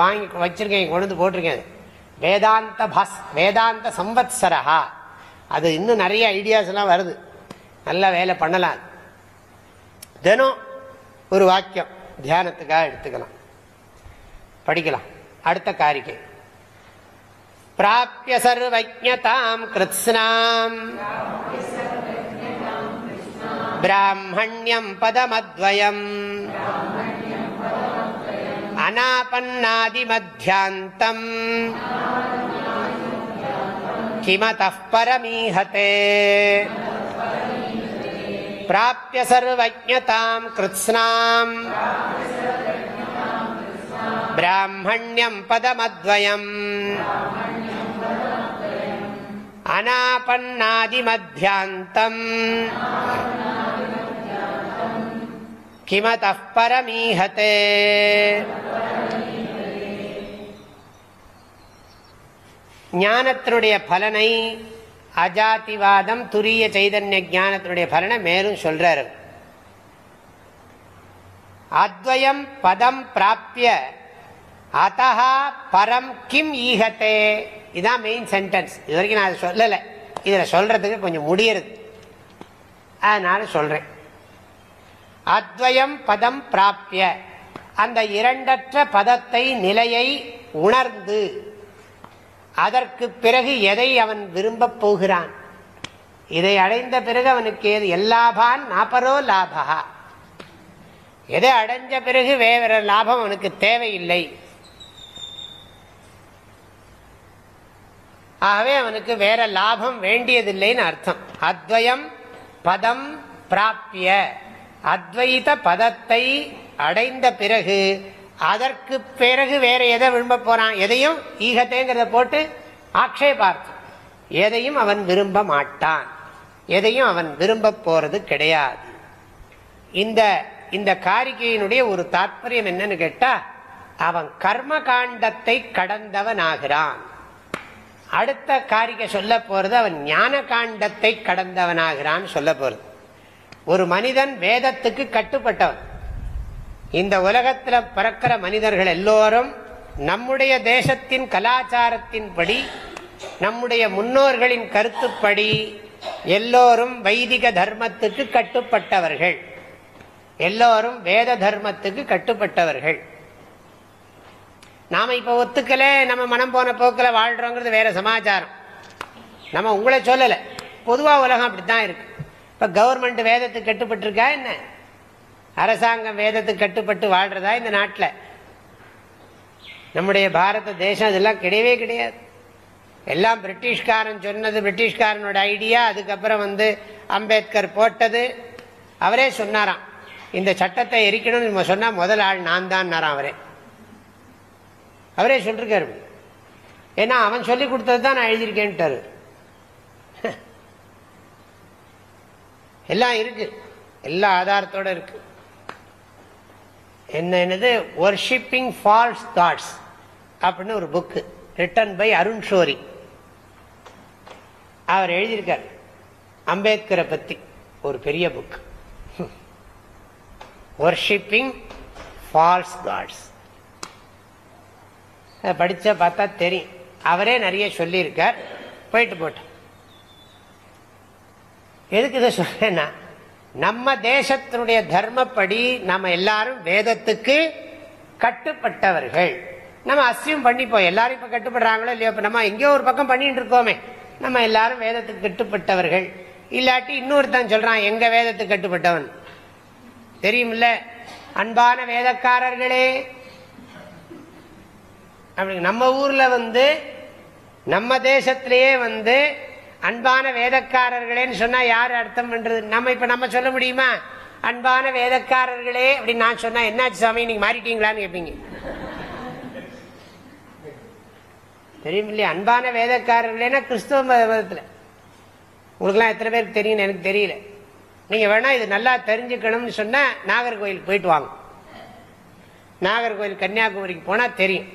வாங்கி வச்சுருக்கேன் கொண்டு வந்து போட்டிருக்கேன் வேதாந்த பாஸ் வேதாந்த சம்பத்சரா அது இன்னும் நிறைய ஐடியாஸ் எல்லாம் வருது. நல்ல வேலை பண்ணலாம் தினம் ஒரு வாக்கியம் தியானத்துக்காக எடுத்துக்கலாம். படிக்கலாம். அடுத்த காரிக்கை प्राप्य सर्वज्ञताम् कृत्स्नाम् ब्राह्मण्यम् पदमद्वयम् अनापन्नादिमध्यान्तम् किमतः परमीहते प्राप्य सर्वज्ञताम् कृत्स्नाम् ब्राह्मण्यम् पदमद्वयम् अनापन्नादिमध्यान्तम् கிமதः பரமீஹதே ஞானத்தினுடைய பலனை அஜாதிவாதம் துரிய சைதன்ய ஞானத்தினுடைய பலனை மேலும் சொல்றாரு அத்வயம் பதம் பிராப்பிய அத்தா பரம் கிம் ஈகத்தே. இதுதான் மெயின் சென்டென்ஸ் இது வரைக்கும் நான் அதை சொல்லலை. இதில் சொல்றதுக்கு கொஞ்சம் முடியறது. அதனால சொல்றேன். அத்வயம் பதம் பிராப்பிய அந்த இரண்டற்ற பதத்தை நிலையை உணர்ந்து அதற்கு பிறகு எதை அவன் விரும்பப் போகிறான்? இதை அடைந்த பிறகு அவனுக்கு ஏது? எல்லாபான் நாப்பரோ லாபா எதை அடைஞ்ச பிறகு வேற லாபம் அவனுக்கு தேவையில்லை. ஆகவே அவனுக்கு வேற லாபம் வேண்டியதில்லைன்னு அர்த்தம். அத்வயம் பதம் பிராப்பிய அத்வைத பதத்தை அடைந்த பிறகு அதற்கு பிறகு வேற எதை விரும்ப போறான்? எதையும் ஈகத்தேங்கிறத போட்டு ஆக்ஷேபார்த்தம். எதையும் அவன் விரும்ப மாட்டான். எதையும் அவன் விரும்ப போறது கிடையாது. இந்த இந்த காரிகையினுடைய ஒரு தாற்பயம் என்னன்னு கேட்டா அவன் கர்ம காண்டத்தை கடந்தவன் ஆகிறான் அடுத்த காரிக்க சொல்ல போறது அவன் ஞான காண்டத்தை கடந்தவனாகிறான் சொல்ல போறது. ஒரு மனிதன் வேதத்துக்கு கட்டுப்பட்டவன். இந்த உலகத்தில் பிறக்கிற மனிதர்கள் எல்லோரும் நம்முடைய தேசத்தின் கலாச்சாரத்தின்படி நம்முடைய முன்னோர்களின் கருத்துப்படி எல்லோரும் வைதிக தர்மத்துக்கு கட்டுப்பட்டவர்கள். எல்லோரும் வேத தர்மத்துக்கு கட்டுப்பட்டவர்கள். நாம இப்ப ஒத்துக்கல நம்ம மனம் போன போக்கில் வாழ்றோங்கிறது வேற சமாச்சாரம். நம்ம உங்களை சொல்லலை. பொதுவா உலகம் அப்படித்தான் இருக்கு. இப்ப கவர்மெண்ட் வேதத்துக்கு கட்டுப்பட்டு இருக்கா என்ன? அரசாங்கம் வேதத்துக்கு கட்டுப்பட்டு வாழ்றதா இந்த நாட்டில்? நம்முடைய பாரத தேசம் இதெல்லாம் கிடையவே கிடையாது. எல்லாம் பிரிட்டிஷ்காரன் சொன்னது பிரிட்டிஷ்காரனோட ஐடியா அதுக்கப்புறம் வந்து அம்பேத்கர் போட்டது. அவரே சொன்னாராம் இந்த சட்டத்தை எரிக்கணும்னு நம்ம சொன்னால் முதல் ஆள் நான் தான் அவரே. அவரே சொல்லிருக்காரு. ஏன்னா அவன் சொல்லி கொடுத்தது தான் நான் எழுதியிருக்கேன்ட்டாரு. எல்லாம் இருக்கு. எல்லா ஆதாரத்தோட இருக்கு. என்ன என்னது? ஒர்ஷிப்பிங் ஃபால்ஸ் தாட்ஸ் அப்படின்னு ஒரு book written by Arun Shourie அவர் எழுதியிருக்கார். அம்பேத்கரை பத்தி ஒரு பெரிய புக் ஒர்ஷிப்பிங் ஃபால்ஸ் காட்ஸ் படிச்ச பார்த்தா தெரியும். அவரே நிறைய சொல்லியிருக்கார். போயிட்டு போட்டோம் எதுக்கு இதை சொல்றேன்னா நம்ம தேசத்தினுடைய தர்மப்படி நம்ம எல்லாரும் வேதத்துக்கு கட்டுப்பட்டவர்கள். நம்ம அசியம் பண்ணிப்போம் எல்லாரும் இப்போ கட்டுப்படுறாங்களோ இல்லையோ இப்போ நம்ம எங்கேயோ ஒரு பக்கம் பண்ணிட்டு இருக்கோமே. நம்ம எல்லாரும் வேதத்துக்கு கட்டுப்பட்டவர்கள். இல்லாட்டி இன்னொருத்தன் சொல்றான் எங்க வேதத்துக்கு கட்டுப்பட்டவன்? தெரியுமில்ல? அன்பான வேதக்காரர்களே அப்படி நம்ம ஊர்ல வந்து நம்ம தேசத்திலேயே வந்து அன்பான வேதக்காரர்களேன்னு சொன்னா யார் அர்த்தம் பண்றது? நம்ம இப்ப நம்ம சொல்ல முடியுமா? அன்பான வேதக்காரர்களே அப்படின்னு நான் சொன்னா என்னாச்சு சாமி? நீங்க மாறிட்டீங்களான்னு கேட்பீங்க தெரியும் இல்லையா அன்பான வேதக்காரர்களேனா கிறிஸ்துவ மதத்துல. உங்களுக்குலாம் எத்தனை பேருக்கு தெரியும் எனக்கு தெரியல. நீங்க வேணா இது நல்லா தெரிஞ்சுக்கணும்னு சொன்னா நாகர்கோயில் போயிட்டு வாங்க. நாகர்கோயில் கன்னியாகுமரிக்கு போனா தெரியும்.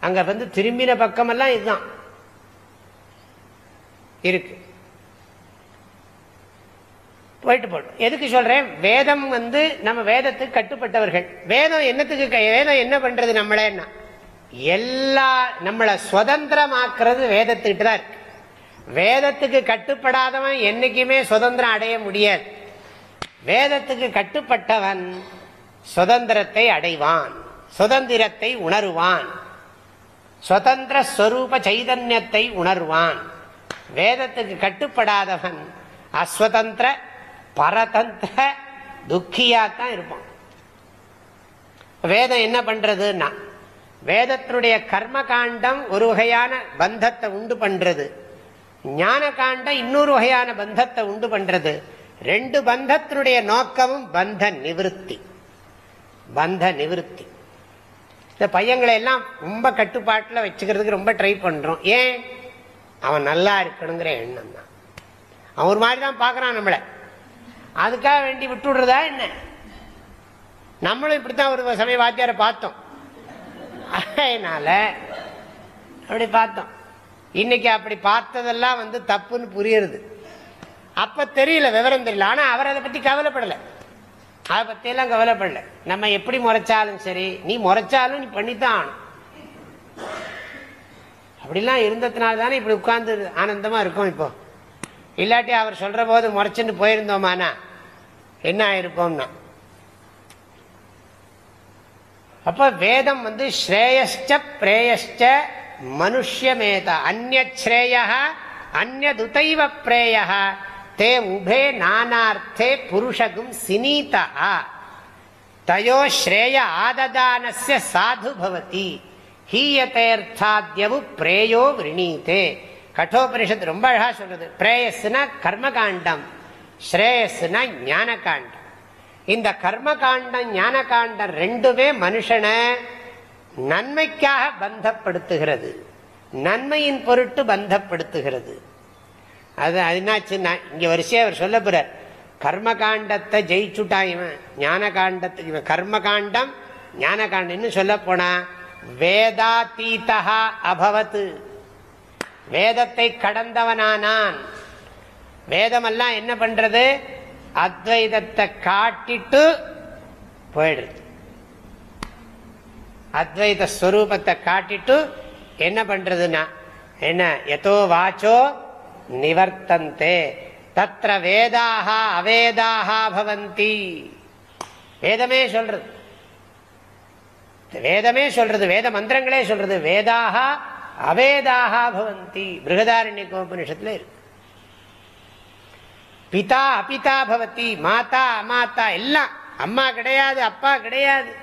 அங்க வந்து திரும்பின பக்கமெல்லாம் இதுதான். இருக்கு. போயிட்டு போட்டோம் எதுக்கு சொல்றேன்? வேதம் வந்து நம்ம வேதத்துக்கு கட்டுப்பட்டவர்கள். வேதம் என்னத்துக்கு வேதம் என்ன பண்றது நம்மளேன்னா எல்லா நம்மளை சுதந்திரமாக்குறது வேதத்துக்கிட்டு தான் இருக்கு. வேதத்துக்கு கட்டுப்படாதவன் என்னைக்குமே சுதந்திரம் அடைய முடியாது. வேதத்துக்கு கட்டுப்பட்டவன் சுதந்திரத்தை அடைவான். சுதந்திரத்தை உணருவான். சுதந்திர ஸ்வரூப சைதன்யத்தை உணர்வான். வேதத்துக்கு கட்டுப்படாதவன் அஸ்வதந்திர பரதந்திர துக்கியாத்தான் இருப்பான். வேதம் என்ன பண்றதுன்னா வேதத்தினுடைய கர்ம காண்டம் ஒரு வகையான பந்தத்தை உண்டு பண்றது. ஞான காண்டம் இன்னொரு வகையான பந்தத்தை உண்டு பண்றது. ரெண்டு பந்தத்தினுடைய நோக்கமும் பந்த நிவிருத்தி. பந்த நிவிருத்தி. இந்த பையங்களை எல்லாம் ரொம்ப கட்டுப்பாட்டில் வச்சுக்கிறதுக்கு ரொம்ப ட்ரை பண்ணுறோம் ஏன்? அவன் நல்லா இருக்கணுங்கிற எண்ணம் தான். அவன் ஒரு மாதிரி தான் பார்க்குறான் நம்மளை. அதுக்காக வேண்டி விட்டு விடுறதா என்ன? நம்மளும் இப்படித்தான் ஒரு சமய வாத்தியாரை பார்த்தோம். அதனால அப்படி பார்த்தோம். இன்னைக்கு அப்படி பார்த்ததெல்லாம் வந்து தப்புன்னு புரியுறது. அப்ப தெரியல விவரம் தெரியல. ஆனா அவர் அதை பத்தி கவலைப்படலை. அதை பத்தியெல்லாம் கவலைப்படல. நம்ம எப்படி முறைச்சாலும் சரி நீ முறைச்சாலும் நீ பண்ணித்தான் ஆகணும். அப்படிலாம் இருந்ததுனால தானே இப்படி உட்கார்ந்து ஆனந்தமா இருக்கும் இப்போ. இல்லாட்டி அவர் சொல்ற போது முறைச்சுன்னு போயிருந்தோமானா? என்ன ஆயிருப்போம்னா? அப்ப வேதம் வந்து ஸ்ரேயஷ்ட பிரேயஷ்ட மனுஷ்யமேத. அந்நேய அந்நதுதைவ பிரேயா தே உபே நானார்த்தே புருஷகும் சினீதா தயோ ஸ்ரேய ஆததானஸ்ய சாது பவதி ஹீயத்தேர்த்தாத்யவு பிரேயோ விரணீதே கட்டோபனிஷத்து ரொம்ப அழகா சொல்றது. பிரேயஸ்னா கர்மகாண்டம் ஸ்ரேயஸ்னா ஞான காண்டம் இந்த கர்மகாண்டம் ஞான காண்டம் ரெண்டுமே மனுஷனை நன்மைக்காக பந்தப்படுத்துகிறது. நன்மையின் பொருட்டு பந்தப்படுத்துகிறது. அது என்னாச்சுன்னா இங்க வரிசையா அவர் சொல்ல போறார். கர்மகாண்டத்தை ஜெயிச்சுட்டான் இவன் ஞான காண்டத்தை இவன் கர்ம காண்டம் ஞான காண்டம் சொல்ல போனா வேதாத்தீதா அபவத்து வேதத்தை கடந்தவனானான் வேதமெல்லாம் என்ன பண்றது? அத்வைதத்தை காட்டிட்டு போயிடுது. அத்வைத ஸ்வரூபத்தை காட்டிட்டு என்ன பண்றதுன்னா என்ன எதோ வாச்சோ நிவர்த்தந்தே. தத்திர வேதாக அவேதாக பவந்தி. வேதமே சொல்றது. வேதமே சொல்றது வேத மந்திரங்களே சொல்றது. வேதாக அவேதாக பவந்தி. பிருகதாரண்ய கோபனிஷத்துல இருக்கு. பிதா அபிதா பவதி மாதா அமாத்தா எல்லாம். அம்மா கிடையாது அப்பா கிடையாது.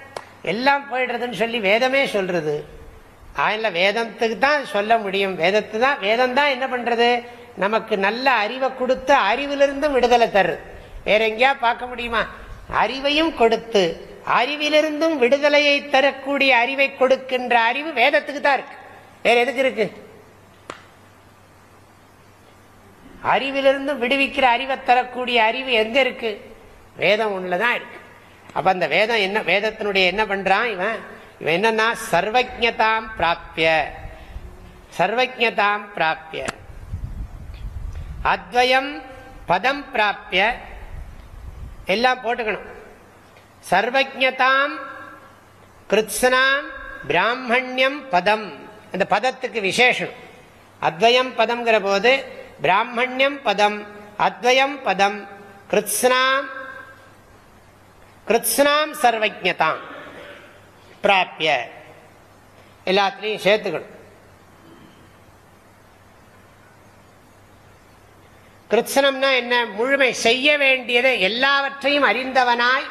எல்லாம் போயிடுறதுன்னு சொல்லி வேதமே சொல்றது. அதில் வேதத்துக்கு தான் சொல்ல முடியும். வேதத்து தான் வேதம் தான் என்ன பண்றது? நமக்கு நல்ல அறிவை கொடுத்து அறிவிலிருந்தும் விடுதலை தருது வேற எங்கேயா பார்க்க முடியுமா? அறிவையும் கொடுத்து அறிவிலிருந்தும் விடுதலையை தரக்கூடிய அறிவை கொடுக்கின்ற அறிவு வேதத்துக்கு தான் இருக்கு. வேற எதுக்கு இருக்கு? அறிவிலிருந்து விடுவிக்கிற அறிவை தரக்கூடிய அறிவு எங்க இருக்கு? வேதம் ஒண்ணுலதான் இருக்கு. அப்ப அந்த வேதம் என்ன வேதத்தினுடைய என்ன பண்றான் இவன்? இவன் என்னன்னா சர்வஜதாம் பிராப்பிய சர்வஜதாம் பிராப்பிய அத்வயம் பதம் பிராப்பிய எல்லாம் போட்டுக்கணும். சர்வஜதாம் கிருத்ஸ்னாம் பிராமணியம் பதம். அந்த பதத்துக்கு விசேஷம். அத்வயம் பதம்ங்கிற போது பிராமணியம் பதம் அத்வயம் பதம் கிருத்ஸ்னாம் கிருத்ஸ்னாம் சர்வஜதாம் பிராப்பிய எல்லாத்திலையும் சேர்த்துக்கணும். கிருத்ஸ்னம்னா என்ன? முழுமை செய்ய வேண்டியதை எல்லாவற்றையும் அறிந்தவனாய்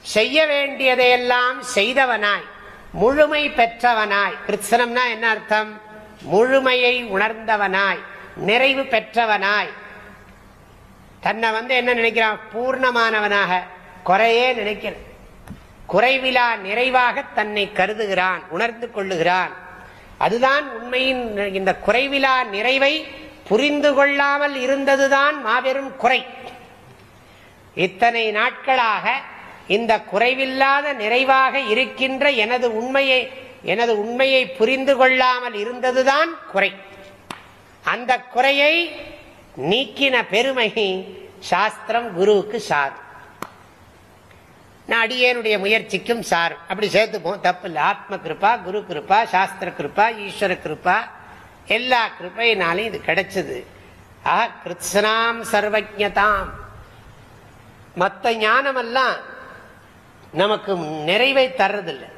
செய்ய வேண்டியதையெல்லாம் செய்தவனாய் முழுமை பெற்றவனாய். கிருத்ஸ்னம்னா என்ன அர்த்தம்? முழுமையை உணர்ந்தவனாய் நிறைவு பெற்றவனாய். தன்னை வந்து என்ன நினைக்கிறான்? பூர்ணமானவனாக குறையே நினைக்கிற குறைவிலா நிறைவாக தன்னை கருதுகிறான் உணர்ந்து கொள்ளுகிறான். அதுதான் உண்மையின் இந்த குறைவிலா நிறைவை புரிந்து கொள்ளாமல் இருந்ததுதான் மாபெரும் குறை. இத்தனை நாட்களாக இந்த குறைவில்லாத நிறைவாக இருக்கின்ற எனது உண்மையை எனது உண்மையை புரிந்து கொள்ளாமல் இருந்ததுதான் குறை. அந்த குறையை நீக்கின பெருமை சாஸ்திரம் குருவுக்கு சார். நான் அடியேனுடைய முயற்சிக்கும் சார். அப்படி சேர்த்துப்போம். தப்பு இல்லை. ஆத்ம கிருப்பா குரு கிருப்பா சாஸ்திர கிருப்பா ஈஸ்வர கிருப்பா எல்லா கிருப்பையினாலையும் இது கிடைச்சது. ஆ கிருத்ஸ்னாம் சர்வஜதாம் மற்ற ஞானமெல்லாம் நமக்கு நிறைவை தர்றதில்லை.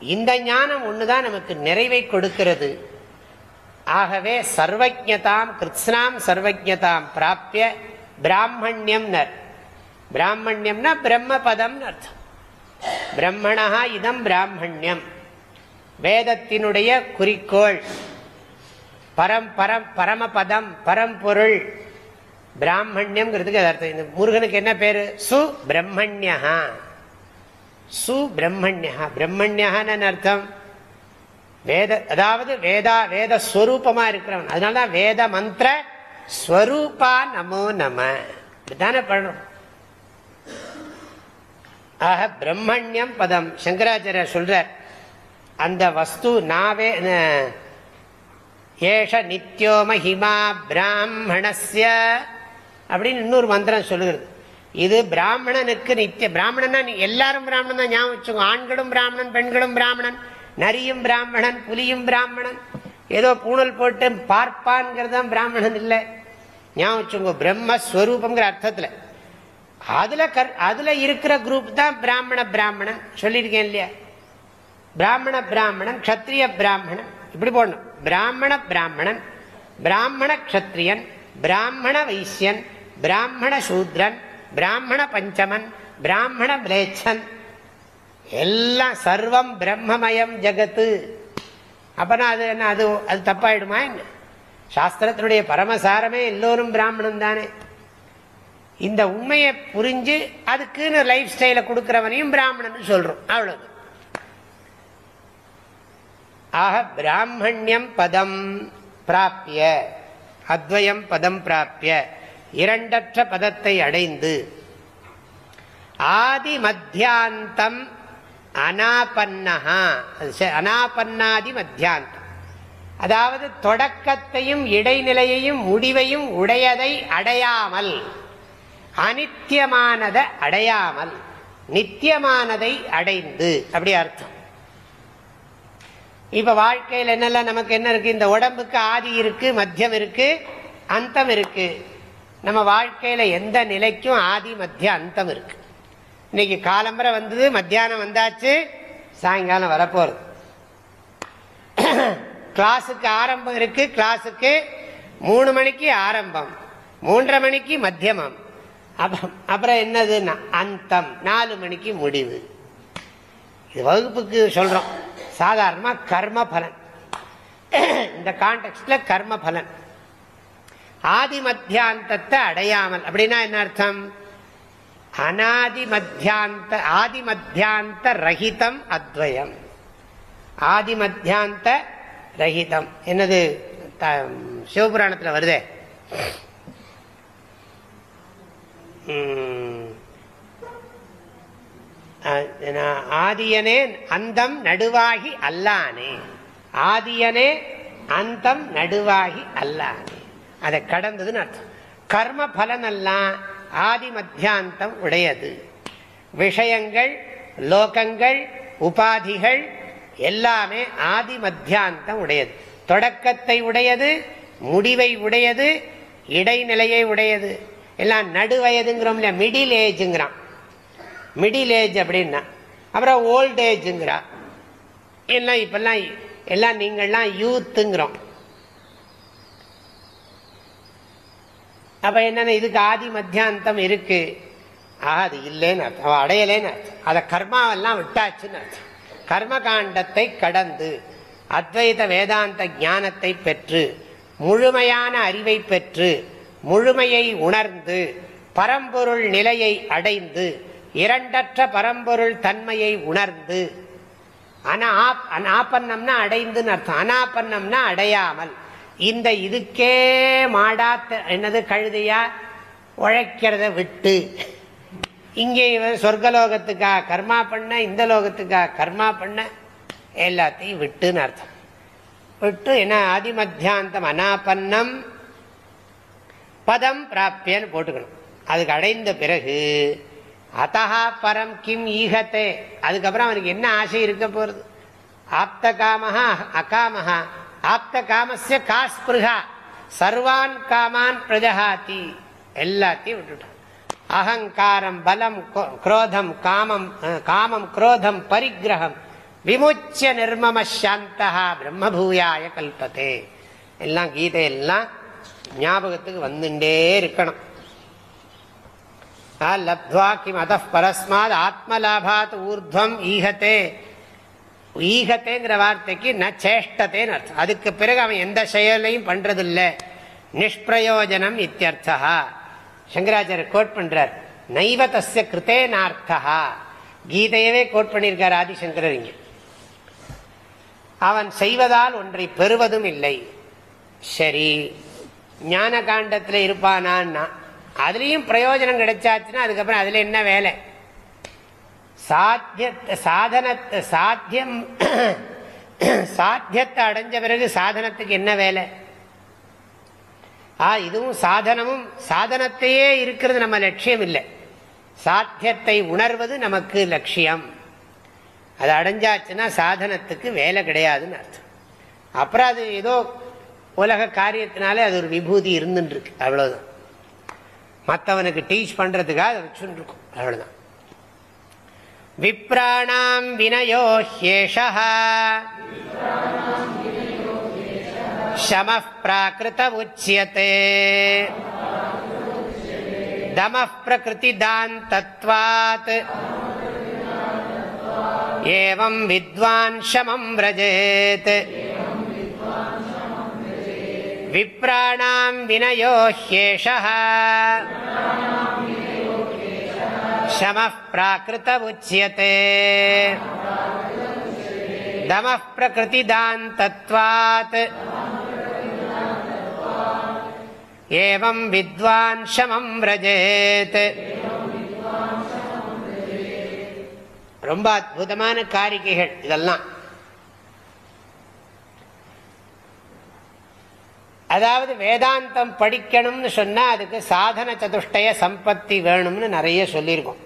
இந்த ஞானம் ஒண்ணுதான் நமக்கு நிறைவை கொடுக்கிறது. ஆகவே சர்வஜதாம் கிருத்ஸ்னாம் சர்வஜதாம் பிராப்பிய பிராமணியம் பிராமணியம்னா பிரம்ம பதம் அர்த்தம். பிரம்மணா இதம் பிராமணியம். வேதத்தினுடைய குறிக்கோள். பரம் பரம் பரமபதம் பரம்பொருள். பிராமணியம்ங்கிறதுக்கு அர்த்தம் இந்த முருகனுக்கு என்ன பேரு? சு பிரம்மண்யா சு பிரம்மண்யா பிரம்மண்யான்னு அர்த்தம்? வேத அதாவது வேதா வேத ஸ்வரூபமா இருக்கிறவன். அதனாலதான் வேத மந்திர ஸ்வரூபா நமோ நம. இப்படித்தானே பண்றோம் ஆக பிரம்மண்யம் பதம். சங்கராச்சாரியர் சொல்றார் அந்த வஸ்து நாவே ஏஷ நித்யோ மஹிமா பிராமணஸ்ய அப்படின்னு இன்னொரு மந்திரம் சொல்லுகிறது. இது பிராமணனுக்கு நித்திய பிராமணனா எல்லாரும் பிராமணன் தான் ஞாபகம் வச்சுக்கோ. ஆண்களும் பிராமணன் பெண்களும் பிராமணன் நரியும் பிராமணன் புலியும் பிராமணன். ஏதோ பூணல் போட்டு பார்ப்பான்ங்கிறது பிராமணன் இல்லை. ஞாபகம் வச்சுக்கோ பிரம்மஸ்வரூபங்கிற அர்த்தத்தில். அதுல கர் அதுல இருக்கிற குரூப் தான் பிராமண பிராமணன். சொல்லியிருக்கேன் இல்லையா? பிராமண பிராமணன் கத்திரிய பிராமணன். இப்படி போடணும். பிராமண பிராமணன் பிராமண கத்திரியன் பிராமண வைசியன் பிராமண சூத்ரன் பிராமண பஞ்சமன் பிராமண பிளேச்சன் எல்லாம் சர்வம் பிரம்மமயம் ஜகத்து. அப்பனா அது என்ன அது அது தப்பாயிடுமா என்ன? சாஸ்திரத்தினுடைய பரமசாரமே எல்லோரும் பிராமணன் தானே. இந்த உண்மையை புரிஞ்சு அதுக்குன்னு லைஃப் ஸ்டைல கொடுக்கிறவனையும் பிராமணன் சொல்றோம். அவ்வளவு ஆக பிராமணியம் பதம் பிராப்பிய அத்வயம் பதம் பிராப்பிய இரண்டற்ற பதத்தை அடைந்து ஆதி மத்தியாந்தம் அனாபன்னஹா அனாபன்னாதி மத்தியாந்தம். அதாவது தொடக்கத்தையும் இடைநிலையையும் முடிவையும் உடையதை அடையாமல் அனித்தியமானதை அடையாமல் நித்தியமானதை அடைந்து அப்படி அர்த்தம். இப்ப வாழ்க்கையில் என்னெல்லாம் நமக்கு என்ன இருக்கு? இந்த உடம்புக்கு ஆதி இருக்கு மத்தியம் இருக்கு அந்தம் இருக்கு. நம்ம வாழ்க்கையில எந்த நிலைக்கும் ஆதி மத்திய அந்தம் இருக்கு. இன்னைக்கு காலம்பரை வந்தது மத்தியானம் வந்தாச்சு சாயங்காலம் வரப்போறது. கிளாஸுக்கு ஆரம்பம் இருக்கு கிளாஸுக்கு மூணு மணிக்கு ஆரம்பம் மூன்றரை மணிக்கு மத்தியமம். அப்புறம் என்னதுன்னா அந்தம் நாலு மணிக்கு முடிவு. இது வகுப்புக்கு சொல்றோம். சாதாரணமா கர்ம பலன். இந்த கான்டெக்ட்ல கர்ம பலன். ஆதி மத்தியாந்தத்தை அடையாமல் அப்படின்னா என்ன அர்த்தம்? அனாதி மத்தியாந்த ஆதி மத்தியாந்த ரஹிதம் அத்வயம். ஆதி மத்தியாந்த ரஹிதம். என்னது? சிவபுராணத்தில் வருதே. ஆதியனே அந்தம் நடுவாகி அல்லானே. ஆதியனே அந்தம் நடுவாகி அல்லானே. அதை கடந்ததுன்னு அர்த்தம். கர்ம பலனெல்லாம் ஆதி மத்தியாந்தம் உடையது. விஷயங்கள் லோகங்கள் உபாதிகள் எல்லாமே ஆதி மத்தியாந்தம் உடையது. தொடக்கத்தை உடையது முடிவை உடையது இடைநிலையை உடையது. எல்லாம் நடுவயதுங்கிறோம் இல்லையா? மிடில் ஏஜுங்கிறான் மிடில் ஏஜ் அப்படின்னா. அப்புறம் ஓல்ட் ஏஜுங்கிறா எல்லாம் இப்பெல்லாம் எல்லாம் நீங்கள்லாம் யூத்துங்கிறோம் அப்போ என்னென்ன இதுக்கு ஆதி மத்தியாந்தம் இருக்கு. அது இல்லைன்னு அர்த்தம். அடையலேன்னு அர்த்தம். அதை கர்மாவெல்லாம் விட்டாச்சுன்னு அர்த்தம். கர்ம காண்டத்தை கடந்து அத்வைத வேதாந்த ஞானத்தை பெற்று முழுமையான அறிவை பெற்று முழுமையை உணர்ந்து பரம்பொருள் நிலையை அடைந்து இரண்டற்ற பரம்பொருள் தன்மையை உணர்ந்து அனாபன்னம்னா அடைந்துன்னு அர்த்தம். அனாபன்னம்னா அடையாமல். இந்த இதுக்கே மாடா என்னது கழுதையா உழைக்கிறத விட்டு இங்கே சொர்க்கலோகத்துக்காக கர்மா பண்ண இந்த லோகத்துக்காக கர்மா பண்ண எல்லாத்தையும் விட்டுன்னு அர்த்தம். விட்டு என்ன ஆதிமத்தியாந்தம் அனாபன்னம் பதம் பிராப்தியன்னு போட்டுக்கணும். அதுக்கு அடைந்த பிறகு அத்தகா பரம் கிம் ஈகத்தே. அதுக்கப்புறம் அவனுக்கு என்ன ஆசை இருக்க போறது? ஆப்த காமஹா அகாமஹா. ஆப்த காமஸ்ய காஸ்பிருகா சர்வான் காமான் பிரஜகாத்தி எல்லாத்தையும் விட்டுட்டான். அகங்காரம் பலம் குரோதம் காமம் காமம் குரோதம் பரிகிரகம் விமுச்சிய நிர்மம சாந்தா பிரம்மபூயாய கல்பத்தே. எல்லாம் கீதையெல்லாம் ஞாபகத்துக்கு வந்துட்டே இருக்கணும். லப்துவா கிம் அத பரஸ்மாத் ஆத்மலாபாத் ஊர்துவம் ஈகத்தே ஈகத்தேங்கிற வார்த்தைக்கு ந சேஷ்டத்தேன்னு அர்த்தம் அதுக்கு பிறகு அவன் எந்த செயலையும் பண்றதில்லை। நிஷ்பிரயோஜனம் இத்தியர்த்தா। சங்கராச்சாரியர் கோட் பண்றார் நைவ தஸ்ய கிருத்தே நார்த்தா கீதையவே கோட் பண்ணியிருக்கார் ஆதிசங்கரர் இங்க. அவன் செய்வதால் ஒன்றை பெறுவதும் இல்லை. சரி ஞான காண்டத்தில் இருப்பானான்னா அதுலேயும் பிரயோஜனம் கிடைச்சாச்சுன்னா அதுக்கப்புறம் அதில் என்ன வேலை? சாத்திய சாதனத்தை சாத்தியம் சாத்தியத்தை அடைஞ்ச பிறகு சாதனத்துக்கு என்ன வேலை? ஆ இதுவும் சாதனமும் சாதனத்தையே இருக்கிறது நம்ம லட்சியம் இல்லை. சாத்தியத்தை உணர்வது நமக்கு லட்சியம். அது அடைஞ்சாச்சுன்னா சாதனத்துக்கு வேலை கிடையாதுன்னு அர்த்தம். அப்புறம் அது ஏதோ உலக காரியத்தினாலே அது ஒரு விபூதி இருந்துருக்கு அவ்வளோதான் மற்றவனுக்கு டீச் பண்ணுறதுக்காக அதை வச்சுன்னு இருக்கும். விப்ராணாம் வினயோ ஹேஷா சம பிராகிருத உச்சியத்தே தம பிரகிருதி தான் தத்வாத் ஏவம் வித்வான் சமம் ரஜேத் विप्राणां विनयो ह्येषः शमः प्राकृत उच्यते दमः प्रकृतिदान्तत्वात् ஏவம் வித்வான் சமம் விரஜேத் ரொம்ப அற்புதமான காரிகைகள் இதெல்லாம் அதாவது வேதாந்தம் படிக்கணும்னு சொன்னா அதுக்கு சாதன சதுஷ்டய சம்பத்தி வேணும்னு நிறைய சொல்லியிருக்கோம்.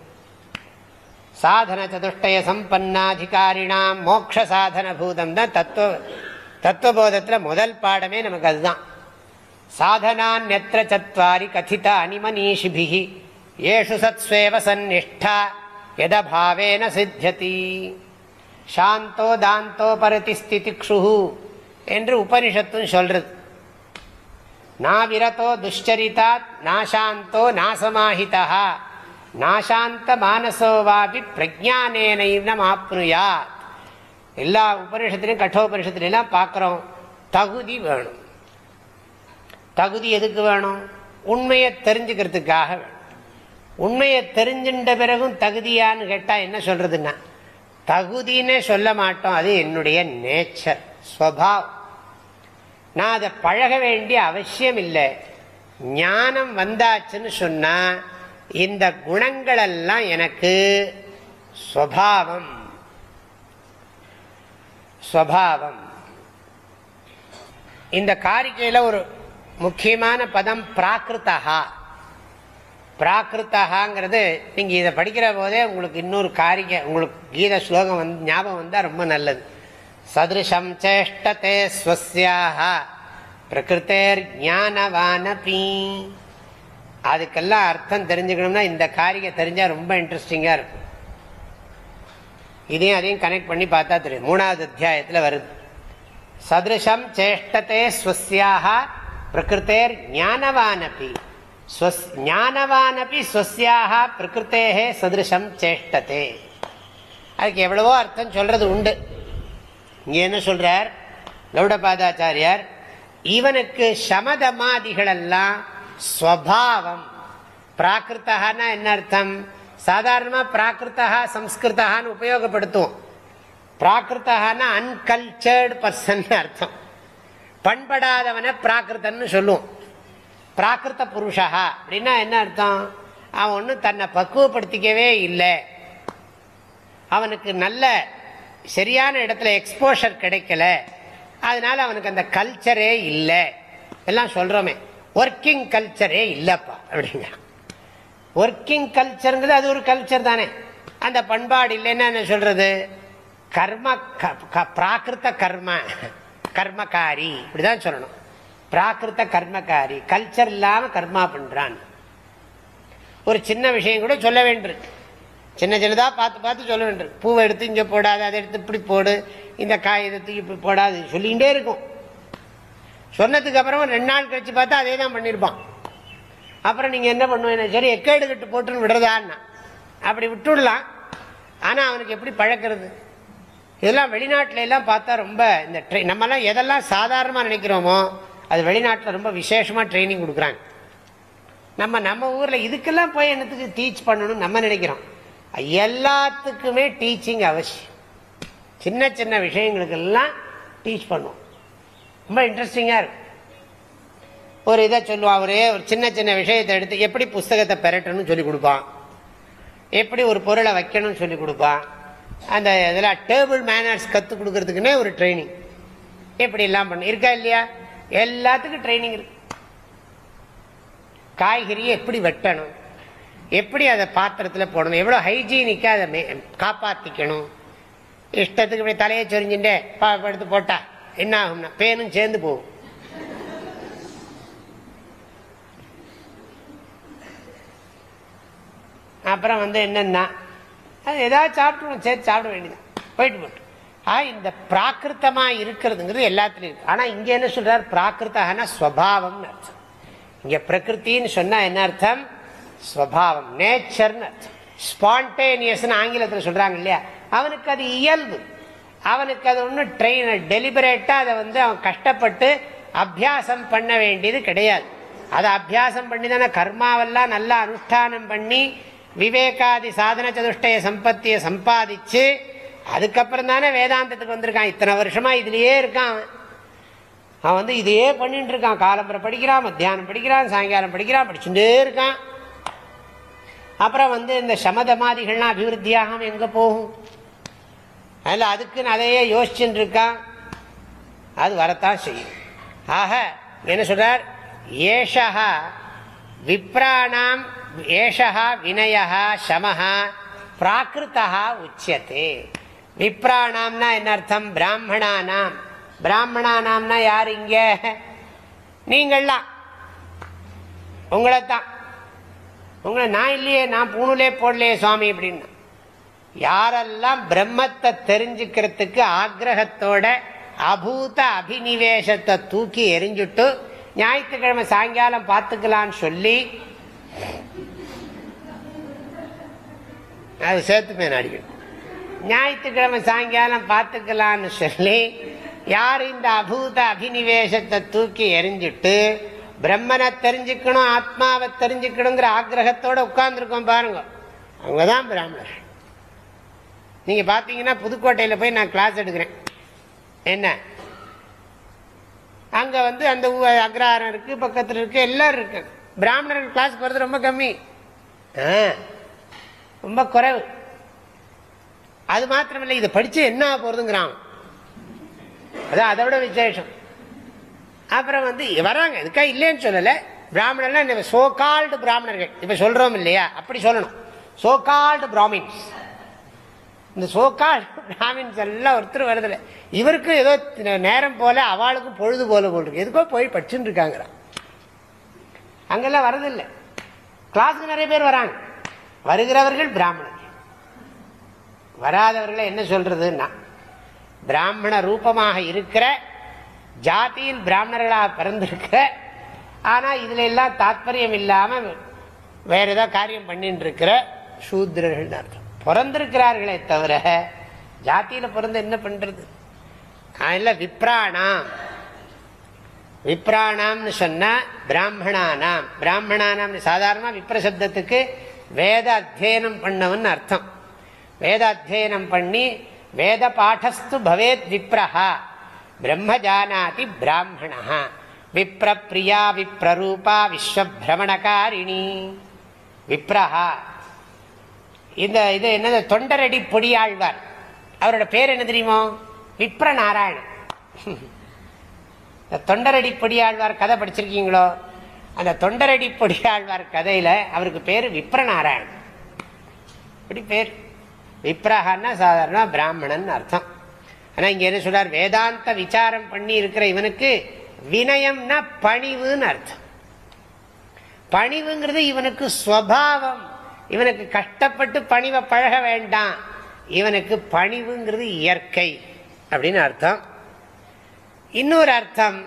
சாதன சதுஷ்டய சம்பன்னாதிகாரினாம் மோக்ஷ சாதன பூதம் தான் தத்துவ தத்துவபோதத்தில் முதல் பாடமே நமக்கு அதுதான். சாதனான் நெத்திர சத்வாரி கதித அனிமனீஷிபிகி ஏஷு சத்ஸ்வேவ சந்நிஷ்டா எதபாவேன சித்தியதி. சாந்தோ தாந்தோ பரதி ஸ்திதிக்ஷு என்று உபனிஷத்துன்னு சொல்றது. நாவிரதோ துஷ்சரிதாத் நாசாந்தோ நாசமாஹிதா நாசாந்த மானசோவாபி பிரஜானேனம் ஆப்னுயாத் எல்லா உபனிஷத்துலையும் கட்டோபனிஷத்துலாம் பார்க்குறோம் தகுதி வேணும். தகுதி எதுக்கு வேணும்? உண்மையை தெரிஞ்சுக்கிறதுக்காக வேணும். உண்மையை தெரிஞ்சின்ற பிறகும் தகுதியான்னு கேட்டால் என்ன சொல்றதுன்னா தகுதின்னே சொல்ல மாட்டோம் அது என்னுடைய நேச்சர் ஸ்வபாவ் நான் அதை பழக வேண்டிய அவசியம் இல்லை ஞானம் வந்தாச்சுன்னு சொன்னா இந்த குணங்கள் எல்லாம் எனக்கு ஸ்வபாவம் ஸ்வபாவம் இந்த காரிக்கையில் ஒரு முக்கியமான பதம் பிராகிருத்தகா பிராகிருத்தகாங்கிறது நீங்கள் இதை படிக்கிற போதே உங்களுக்கு இன்னொரு காரிக்கை உங்களுக்கு கீத ஸ்லோகம் வந்து ஞாபகம் வந்தால் ரொம்ப நல்லது. சதிருஷம் சேஷ்டத்தே ஸ்வசியாக பிரகிருத்தேர் ஞானவானபி அதுக்கெல்லாம் அர்த்தம் தெரிஞ்சுக்கணும்னா இந்த காரியம் தெரிஞ்சால் ரொம்ப இன்ட்ரெஸ்டிங்காக இருக்கும். இதையும் அதையும் கனெக்ட் பண்ணி பார்த்தா தெரியும். மூணாவது அத்தியாயத்தில் வருது. சதிருஷம் சேஷ்டத்தே ஸ்வசியாக பிரகிருத்தேர் ஞானவானபி ஞானவானபி ஸ்வசியாக பிரகிருத்தேகே சதிருஷம் சேஷ்டத்தே அதுக்கு எவ்வளவோ அர்த்தம் சொல்றது உண்டு. இங்க என்ன சொல்றார்? கௌடபாதாச்சாரியார் இவனுக்கு சமதமாதிகளெல்லாம் ஸ்வபாவம். பிராகிருத்தகான்னா என்ன அர்த்தம்? சாதாரணமாக பிராகிருத்தகா சம்ஸ்கிருத்தகான்னு உபயோகப்படுத்துவோம். பிராகிருத்தகான்னா அன்கல்ச்சர்டு பர்சன் அர்த்தம். பண்படாதவனை பிராகிருத்தன்னு சொல்லுவோம். பிராகிருத்த புருஷா அப்படின்னா என்ன அர்த்தம்? அவன் ஒன்றும் தன்னை பக்குவப்படுத்திக்கவே இல்லை. அவனுக்கு நல்ல சரியான இடத்துல எக்ஸ்போஷர் கிடைக்கல. அதனால அவனுக்கு அந்த கல்ச்சரே இல்லை. எல்லாம் சொல்றோமே. ஒர்க்கிங் கல்ச்சரே இல்லப்பா அப்படிங்க. ஒர்க்கிங் கல்ச்சருங்கிறது அது ஒரு கல்ச்சர் தானே. அந்த பண்பாடு இல்லைன்னா என்ன சொல்றது? கர்ம பிராகிருத்த கர்ம கர்மகாரி இப்படிதான் சொல்லணும். பிராகிருத்த கர்மகாரி கல்ச்சர் இல்லாம கர்மா பண்றான். ஒரு சின்ன விஷயம் கூட சொல்ல வேண்டியிருக்கு. சின்ன சின்னதாக பார்த்து பார்த்து சொல்ல வேண்டும் பூவை எடுத்து இங்கே போடாது அதை எடுத்து இப்படி போடு இந்த காய் எடுத்து இப்படி போடாது சொல்லிகிட்டே இருக்கும். சொன்னதுக்கு அப்புறமா ரெண்டு நாள் கழிச்சு பார்த்தா அதே தான் பண்ணியிருப்பான் அப்புறம் நீங்கள் என்ன பண்ணுவேன் சரி எக்கேடு கட்டு போட்டுன்னு விடுறதான்னா. அப்படி விட்டுடலாம். ஆனால் அவனுக்கு எப்படி பழக்கிறது? இதெல்லாம் வெளிநாட்டில எல்லாம் பார்த்தா ரொம்ப இந்த ட்ரெயின் நம்மலாம் எதெல்லாம் சாதாரணமாக நினைக்கிறோமோ அது வெளிநாட்டில் ரொம்ப விசேஷமாக ட்ரைனிங் கொடுக்குறாங்க. நம்ம நம்ம ஊரில் இதுக்கெல்லாம் போய் என்னத்துக்கு டீச் பண்ணணும்னு நம்ம நினைக்கிறோம். எல்லாத்துக்குமே டீச்சிங் அவசியம். சின்ன சின்ன விஷயங்களுக்கெல்லாம் டீச் பண்ணுவோம். ரொம்ப இன்ட்ரெஸ்டிங்காக இருக்கும். ஒரு இதை சொல்லுவான் ஒரே ஒரு சின்ன சின்ன விஷயத்தை எடுத்து எப்படி புஸ்தகத்தை பெறட்டணும்னு சொல்லி கொடுப்பான் எப்படி ஒரு பொருளை வைக்கணும்னு சொல்லி கொடுப்பான் அந்த இதில் டேபிள் மேனர்ஸ் கற்றுக் கொடுக்கறதுக்குன்னே ஒரு ட்ரைனிங் எப்படி எல்லாம் பண்ண இருக்கா இல்லையா? எல்லாத்துக்கும் ட்ரைனிங் இருக்கு. காய்கறியை எப்படி வெட்டணும்? எப்படி அதை பாத்திரத்தில் போடணும்? எவ்வளோ ஹைஜீனிக்காக அதை மே காப்பாற்றிக்கணும் இஷ்டத்துக்கு இப்படி தலையை சொரிஞ்சுட்டே பா எடுத்து போட்டா என்ன ஆகும்னா பேனும் சேர்ந்து போகும். அப்புறம் வந்து என்னன்னா அது ஏதாவது சாப்பிட்டு சேர்த்து சாப்பிட வேண்டியது. போயிட்டு போட்டு. ஆ இந்த பிராகிருத்தமா இருக்கிறதுங்கிறது எல்லாத்துலயும் இருக்கு. ஆனா இங்க என்ன சொல்றாரு? பிராகிருத்தகனா ஸ்வபாவம்னு அர்த்தம். இங்க பிரகிருத்தின்னு சொன்னா என்ன அர்த்தம்? ஸ்வபாவம் நேச்சர்னு. அர்த்தம் ஸ்பான்டேனியஸ்னு ஆங்கிலத்தில் சொல்றாங்க இல்லையா? அவனுக்கு அது இயல்பு. அவனுக்கு அது ஒன்றும் ட்ரெயின் டெலிபரேட்டாக அதை வந்து அவன் கஷ்டப்பட்டு அபியாசம் பண்ண வேண்டியது கிடையாது. அதை அபியாசம் பண்ணி தானே கர்மாவெல்லாம் நல்லா அனுஷ்டானம் பண்ணி விவேகாதி சாதன சதுஷ்டய சம்பத்தியை சம்பாதிச்சு அதுக்கப்புறம் தானே வேதாந்தத்துக்கு வந்திருக்கான். இத்தனை வருஷமா இதுலயே இருக்கான் அவன். அவன் வந்து இதையே பண்ணிட்டு இருக்கான். காலம்பரை படிக்கிறான் மத்தியானம் படிக்கிறான் சாயங்காலம் படிக்கிறான் படிச்சுட்டே இருக்கான். அப்புறம் வந்து இந்த சமதமாதிகள்லாம் அபிவிருத்தியாகாம எங்கே போகும்? அதில் அதுக்குன்னு அதையே யோசிச்சுட்டு இருக்கான் அது வரத்தான் செய்யும். ஆக என்ன சொல்றார்? ஏஷா விப்ராணாம் ஏஷா வினயா சமஹா பிராகிருத்தா உச்சத்தே விப்ராணாம்னா என்ன அர்த்தம்? பிராமணானாம். பிராமணானாம்னா யார் இங்க? நீங்கள்லாம். உங்களைத்தான். உங்களை நான் இல்லையே நான் பூணுலே போடலையே சுவாமி அப்படின்னு. யாரெல்லாம் பிரம்மத்தை தெரிஞ்சுக்கிறதுக்கு ஆக்ரகத்தோட அபூத அபினிவேசத்தை தூக்கி எரிஞ்சுட்டு ஞாயிற்றுக்கிழமை சாயங்காலம் பார்த்துக்கலான்னு சொல்லி அது சேர்த்துமே அடிக்கணும். ஞாயிற்றுக்கிழமை சாயங்காலம் பார்த்துக்கலான்னு சொல்லி யார் இந்த அபூத அபினிவேசத்தை தூக்கி எரிஞ்சுட்டு பிரம்மனை தெரிஞ்சுக்கணும் ஆத்மாவை தெரிஞ்சுக்கணுங்கிற ஆக்கிரகத்தோட உட்கார்ந்துருக்கோம் பாருங்க. அவங்க தான் பிராமணர். நீங்கள் பார்த்தீங்கன்னா புதுக்கோட்டையில் போய் நான் கிளாஸ் எடுக்கிறேன். என்ன? அங்கே வந்து அந்த அக்ரஹாரம் இருக்கு பக்கத்தில் இருக்கு எல்லாரும் இருக்கு. பிராமணர்கள் கிளாஸ்க்கு வர்றது ரொம்ப கம்மி. ஆ, ரொம்ப குறைவு. அது மாத்திரமில்லை இதை படிச்சு என்ன ஆக போறதுங்கிறான். அதான் அதை விட விசேஷம். அப்புறம் வந்து வராங்க இதுக்காக இல்லைன்னு சொல்லலை. பிராமணர்லாம் சோகால்டு பிராமணர்கள். இப்போ சொல்றோம் இல்லையா? அப்படி சொல்லணும். So called Brahmins. இந்த சோகால் பிராமின்ஸ் எல்லாம் ஒருத்தர் வருதில்ல இவருக்கு ஏதோ நேரம் போல அவளுக்கும் பொழுது போல போல் இருக்கு. எதுக்கோ போய் படிச்சுட்டு இருக்காங்கிறான் அங்கெல்லாம் வரதில்லை கிளாஸுக்கு நிறைய பேர் வராங்க. வருகிறவர்கள் பிராமணர்கள். வராதவர்களை என்ன சொல்றதுன்னா பிராமண ரூபமாக இருக்கிற ஜாதியில் பிராமணர்களாக பிறந்திருக்க ஆனால் இதுல எல்லாம் தாத்பரியம் இல்லாமல் வேற ஏதோ காரியம் பண்ணிட்டு இருக்கிற சூத்ரர்கள் அர்த்தம். பிறந்திருக்கிறார்களே தவிர ஜாத்தியில பிறந்து என்ன பண்றது? அதில் விப்ராணாம். விப்ராணாம்னு சொன்னா பிராமணானாம். பிராமணானாம் சாதாரணமாக விப்ரசப்தத்துக்கு வேத அத்தியனம் பண்ணவன் அர்த்தம். வேத அத்தியனம் பண்ணி வேத பாடஸ்து பவேத் விப்ரஹா. பிரம்ம ஜானாதி பிராமணா விப்ர பிரியா விப்ரரூபா விஸ்வபிரமணகாரிணி விப்ரஹா இந்த இது என்னது? தொண்டரடி பொடியாழ்வார். அவரோட பேர் என்ன தெரியுமோ? விப்ர நாராயணன் இந்த தொண்டரடி பொடியாழ்வார் கதை படிச்சிருக்கீங்களோ? அந்த தொண்டரடி பொடியாழ்வார் கதையில அவருக்கு பேர் விப்ர நாராயணன் இப்படி பேர்? விப்ரஹான்னா சாதாரண பிராமணன் அர்த்தம். ஆனால் இங்கே என்ன சொல்றார்? வேதாந்த விசாரம் பண்ணி இருக்கிற இவனுக்கு வினயம்னா பணிவுன்னு அர்த்தம். பணிவுங்கிறது இவனுக்கு ஸ்வபாவம். இவனுக்கு கஷ்டப்பட்டு பணிவை பழக வேண்டாம். இவனுக்கு பணிவுங்கிறது இயற்கை அப்படின்னு அர்த்தம். இன்னொரு அர்த்தம்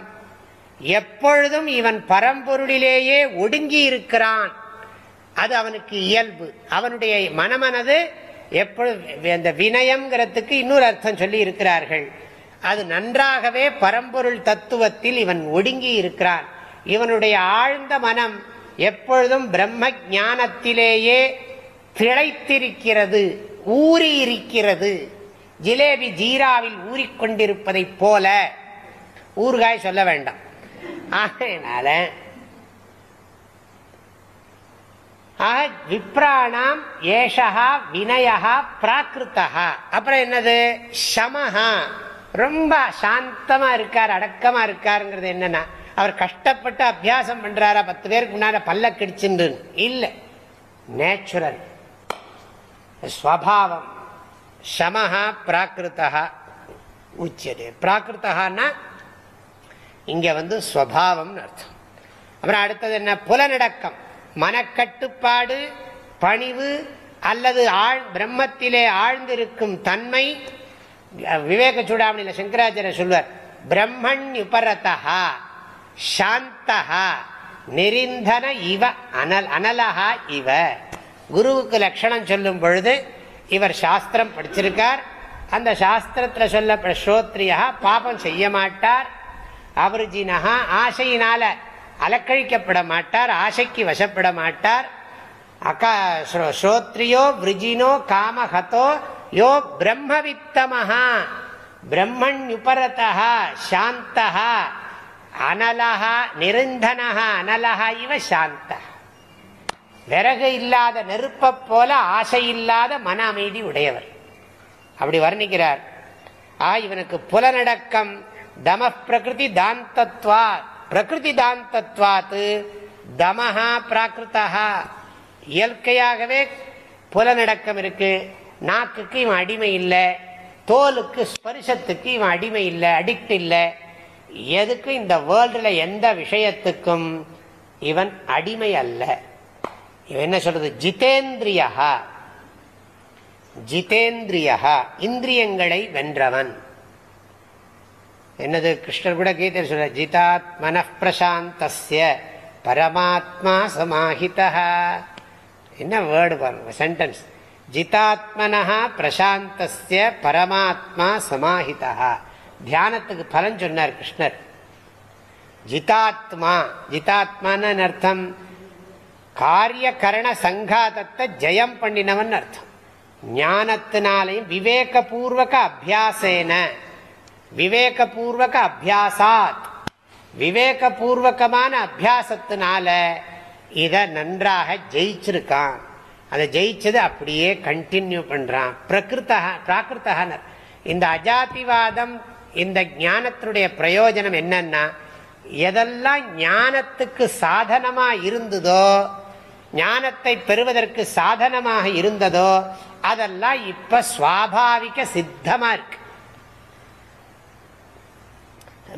எப்பொழுதும் இவன் பரம்பொருளிலேயே ஒடுங்கி இருக்கிறான். அது அவனுக்கு இயல்பு. அவனுடைய மனமனது எப்பொழுது அந்த வினயம்ங்கிறதுக்கு இன்னொரு அர்த்தம் சொல்லி இருக்கிறார்கள். அது நன்றாகவே பரம்பொருள் தத்துவத்தில் இவன் ஒடுங்கி இருக்கிறான். இவனுடைய ஆழ்ந்த மனம் எப்பொழுதும் பிரம்ம ஞானத்திலேயே திளைத்திருக்கிறது ஊறி இருக்கிறது ஜிலேபி ஜீராவில் ஊறிக்கொண்டிருப்பதைப் போல. ஊறுகாய் சொல்ல வேண்டாம். ஆகையினால ஆக விப்ராணாம் ஏஷா வினயா பிராகிருத்தா அப்புறம் என்னது? சமஹா. ரொம்ப சாந்தமா இருக்கார் அடக்கமா இருக்காருங்கிறது என்னன்னா அவர் கஷ்டப்பட்டு அபியாசம் பண்றாரா பத்து பேருக்கு முன்னால பல்ல கிடிச்சுன்னு இல்லை. நேச்சுரல். ஸ்வபாவம். சமஹா பிராகிருத்தா உச்சியது பிராகிருத்தகான்னா இங்க வந்து ஸ்வபாவம்னு அர்த்தம். அப்புறம் அடுத்தது என்ன? புலநடக்கம் மனக்கட்டுப்பாடு பணிவு அல்லது ஆழ் பிரம்மத்திலே ஆழ்ந்திருக்கும் தன்மை விவேக சூடாமணியில் சங்கராச்சாரிய சொல்வார். பிரம்மன் உபரதா சாந்தகா நெறிந்தன இவ அனல் அனலகா இவ. குருவுக்கு லட்சணம் சொல்லும் பொழுது இவர் சாஸ்திரம் படிச்சிருக்கார். அந்த சாஸ்திரத்தில் சொல்ல ஸ்ரோத்ரியா பாபம் செய்ய மாட்டார். அவருஜினஹா ஆசையினால அலக்கழிக்கப்பட மாட்டார் ஆசைக்கு வசப்பட மாட்டார் அகா ஸ்ரோத்ரியோ விருஜினோ காமஹதோ யோ பிரம்மவித்தமஹா பிரம்மண்யுபரதா சாந்தா அனலஹா நிருந்தனஹா அனலஹா இவ சாந்த. விறகு இல்லாத நெருப்ப போல ஆசை இல்லாத மன அமைதி உடையவர். அப்படி வர்ணிக்கிறார். ஆ இவனுக்கு புலநடக்கம் தம பிரகிருதி தாந்தத்வா பிரகிருதி தாந்தத்வாத்து தமஹா பிராகிருத்தா இயற்கையாகவே புலநடக்கம் இருக்கு. நாக்குக்கு இவன் அடிமை இல்லை. தோலுக்கு ஸ்பரிசத்துக்கு இவன் அடிமை இல்லை அடிக்ட் இல்லை. எதுக்கும் இந்த வேர்ல்டில் எந்த விஷயத்துக்கும் இவன் அடிமை அல்ல. இவன் என்ன சொல்றது? ஜிதேந்திரியா ஜிதேந்திரியா இந்திரியங்களை வென்றவன். என்னது? கிருஷ்ணர் கூட கீதை சொல்ற ஜிதாத் மன பரமாத்மா சமாஹிதா என்ன வேர்டு பாருங்க சென்டென்ஸ் ஜிதாத்மனா பிரசாந்தஸ்ய பரமாத்மா சமாஹிதா தியானத்துக்கு பலன் சொன்னார் கிருஷ்ணர். ஜிதாத்மா ஜிதாத்மான அர்த்தம்? காரிய கரண சங்காதத்தை ஜெயம் பண்ணினவன் அர்த்தம். ஞானத்தினாலையும் விவேகபூர்வக அபியாசேன. விவேகபூர்வக அபியாசாத். விவேகபூர்வகமான அபியாசத்தினால இத நன்றாக ஜெயிச்சிருக்கான். அதை ஜெயிச்சது அப்படியே கண்டினியூ பண்றான். பிரகிருத்தக பிராகிருத்தகனர் இந்த அஜாதிவாதம் இந்த ஞானத்தினுடைய பிரயோஜனம் என்னன்னா எதெல்லாம் ஞானத்துக்கு சாதனமா இருந்ததோ ஞானத்தை பெறுவதற்கு சாதனமாக இருந்ததோ அதெல்லாம் இப்ப சுவாபாவிக சித்தமா இருக்கு.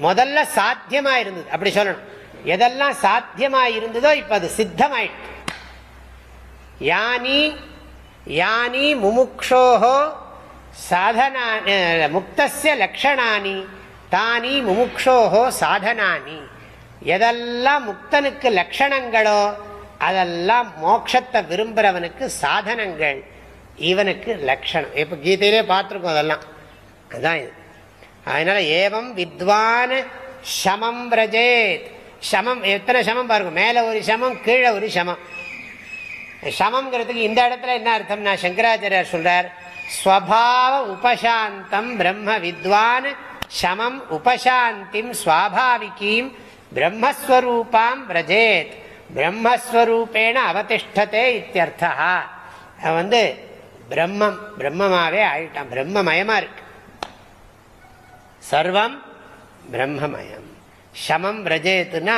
முதல்ல சாத்தியமா இருந்தது அப்படி சொல்லணும். எதெல்லாம் சாத்தியமா இருந்ததோ இப்ப அது சித்தமாயிட்டு. யானி யானி முமுக்ஷோஹோ சாதனா முக்தசிய லக்ஷணானி தானி முமுக்ஷோஹோ சாதனானி. எதெல்லாம் முக்தனுக்கு லட்சணங்களோ அதெல்லாம் மோட்சத்தை விரும்புறவனுக்கு சாதனங்கள். இவனுக்கு லட்சணம் இப்ப கீதையிலே பார்த்துருக்கோம் அதெல்லாம். அதுதான் இது. அதனால ஏவம் வித்வான் சமம் பிரஜேத். சமம் எத்தனை சமம் பாருங்க. மேல ஒரு சமம் கீழே ஒரு சமம். சமம்ங்கிறதுக்கு இந்த இடத்துல என்ன அர்த்தம்னா சங்கராச்சாரியார் சொல்றார் ஸ்வபாவ உபசாந்தம் பிரம்ம வித்வான் சமம் உபசாந்திம் சுவாபாவிகீம் பிரம்மஸ்வரூபாம் பிரஜேத். பிரம்மஸ்வரூபேண அவதிஷ்டதே இத்தியர்த்தா வந்து பிரம்மம் பிரம்மமாவே ஆயிட்டான் பிரம்மமயமா இருக்கு. சர்வம் பிரம்மமயம். சமம் விரஜேத்துனா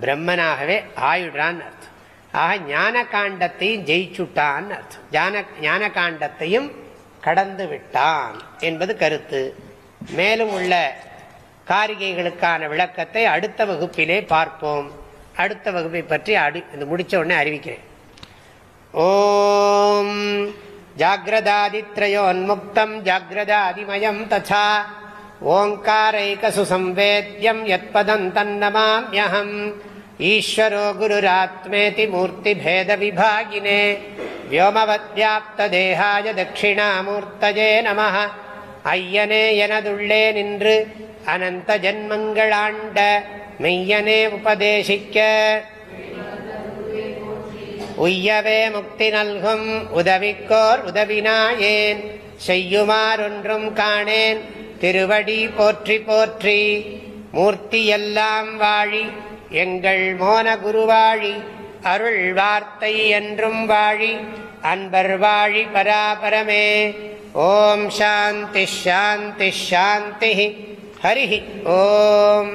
பிரம்மனாகவே ஆயுடான் அர்த்தம். ஆக ஞான காண்டத்தையும் ஜெயிச்சுட்டான்னு அர்த்தம். ஞான ஞான காண்டத்தையும் கடந்து விட்டான் என்பது கருத்து. மேலும் உள்ள காரிகைகளுக்கான விளக்கத்தை அடுத்த வகுப்பிலே பார்ப்போம். அடுத்த வகுப்பை பற்றி அடி இது முடித்த உடனே அறிவிக்கிறேன். ஓம் ஜாகிரதாதித்யோன்முக்தம் ஜாகிரதாதிமயம் ததா. ओङ्कारैकसु संवेद्यम् यत्पदम् तन्नमाम्यहम् ईश्वरो गुरुरात्मेति मूर्तिभेदविभागिने व्योमवद्व्याप्तदेहाय दक्षिणामूर्तये नमः ஐயனே எனதுள்ளே நின்று அனந்த ஜன்மங்களாண்ட மெய்யனே உபதேசிக்க உய்யவே முக்தி நல்கும் உதவிக்கோர் உதவினாயேன் செய்யுமாறொன்றும் காணேன் திருவடி போற்றி போற்றி. மூர்த்தியெல்லாம் வாழி எங்கள் மோன குருவாழி அருள் வார்த்தை என்றும் வாழி அன்பர் வாழி பராபரமே. ஓம் சாந்தி ஷாந்தி ஷாந்தி ஹரி ஓம்.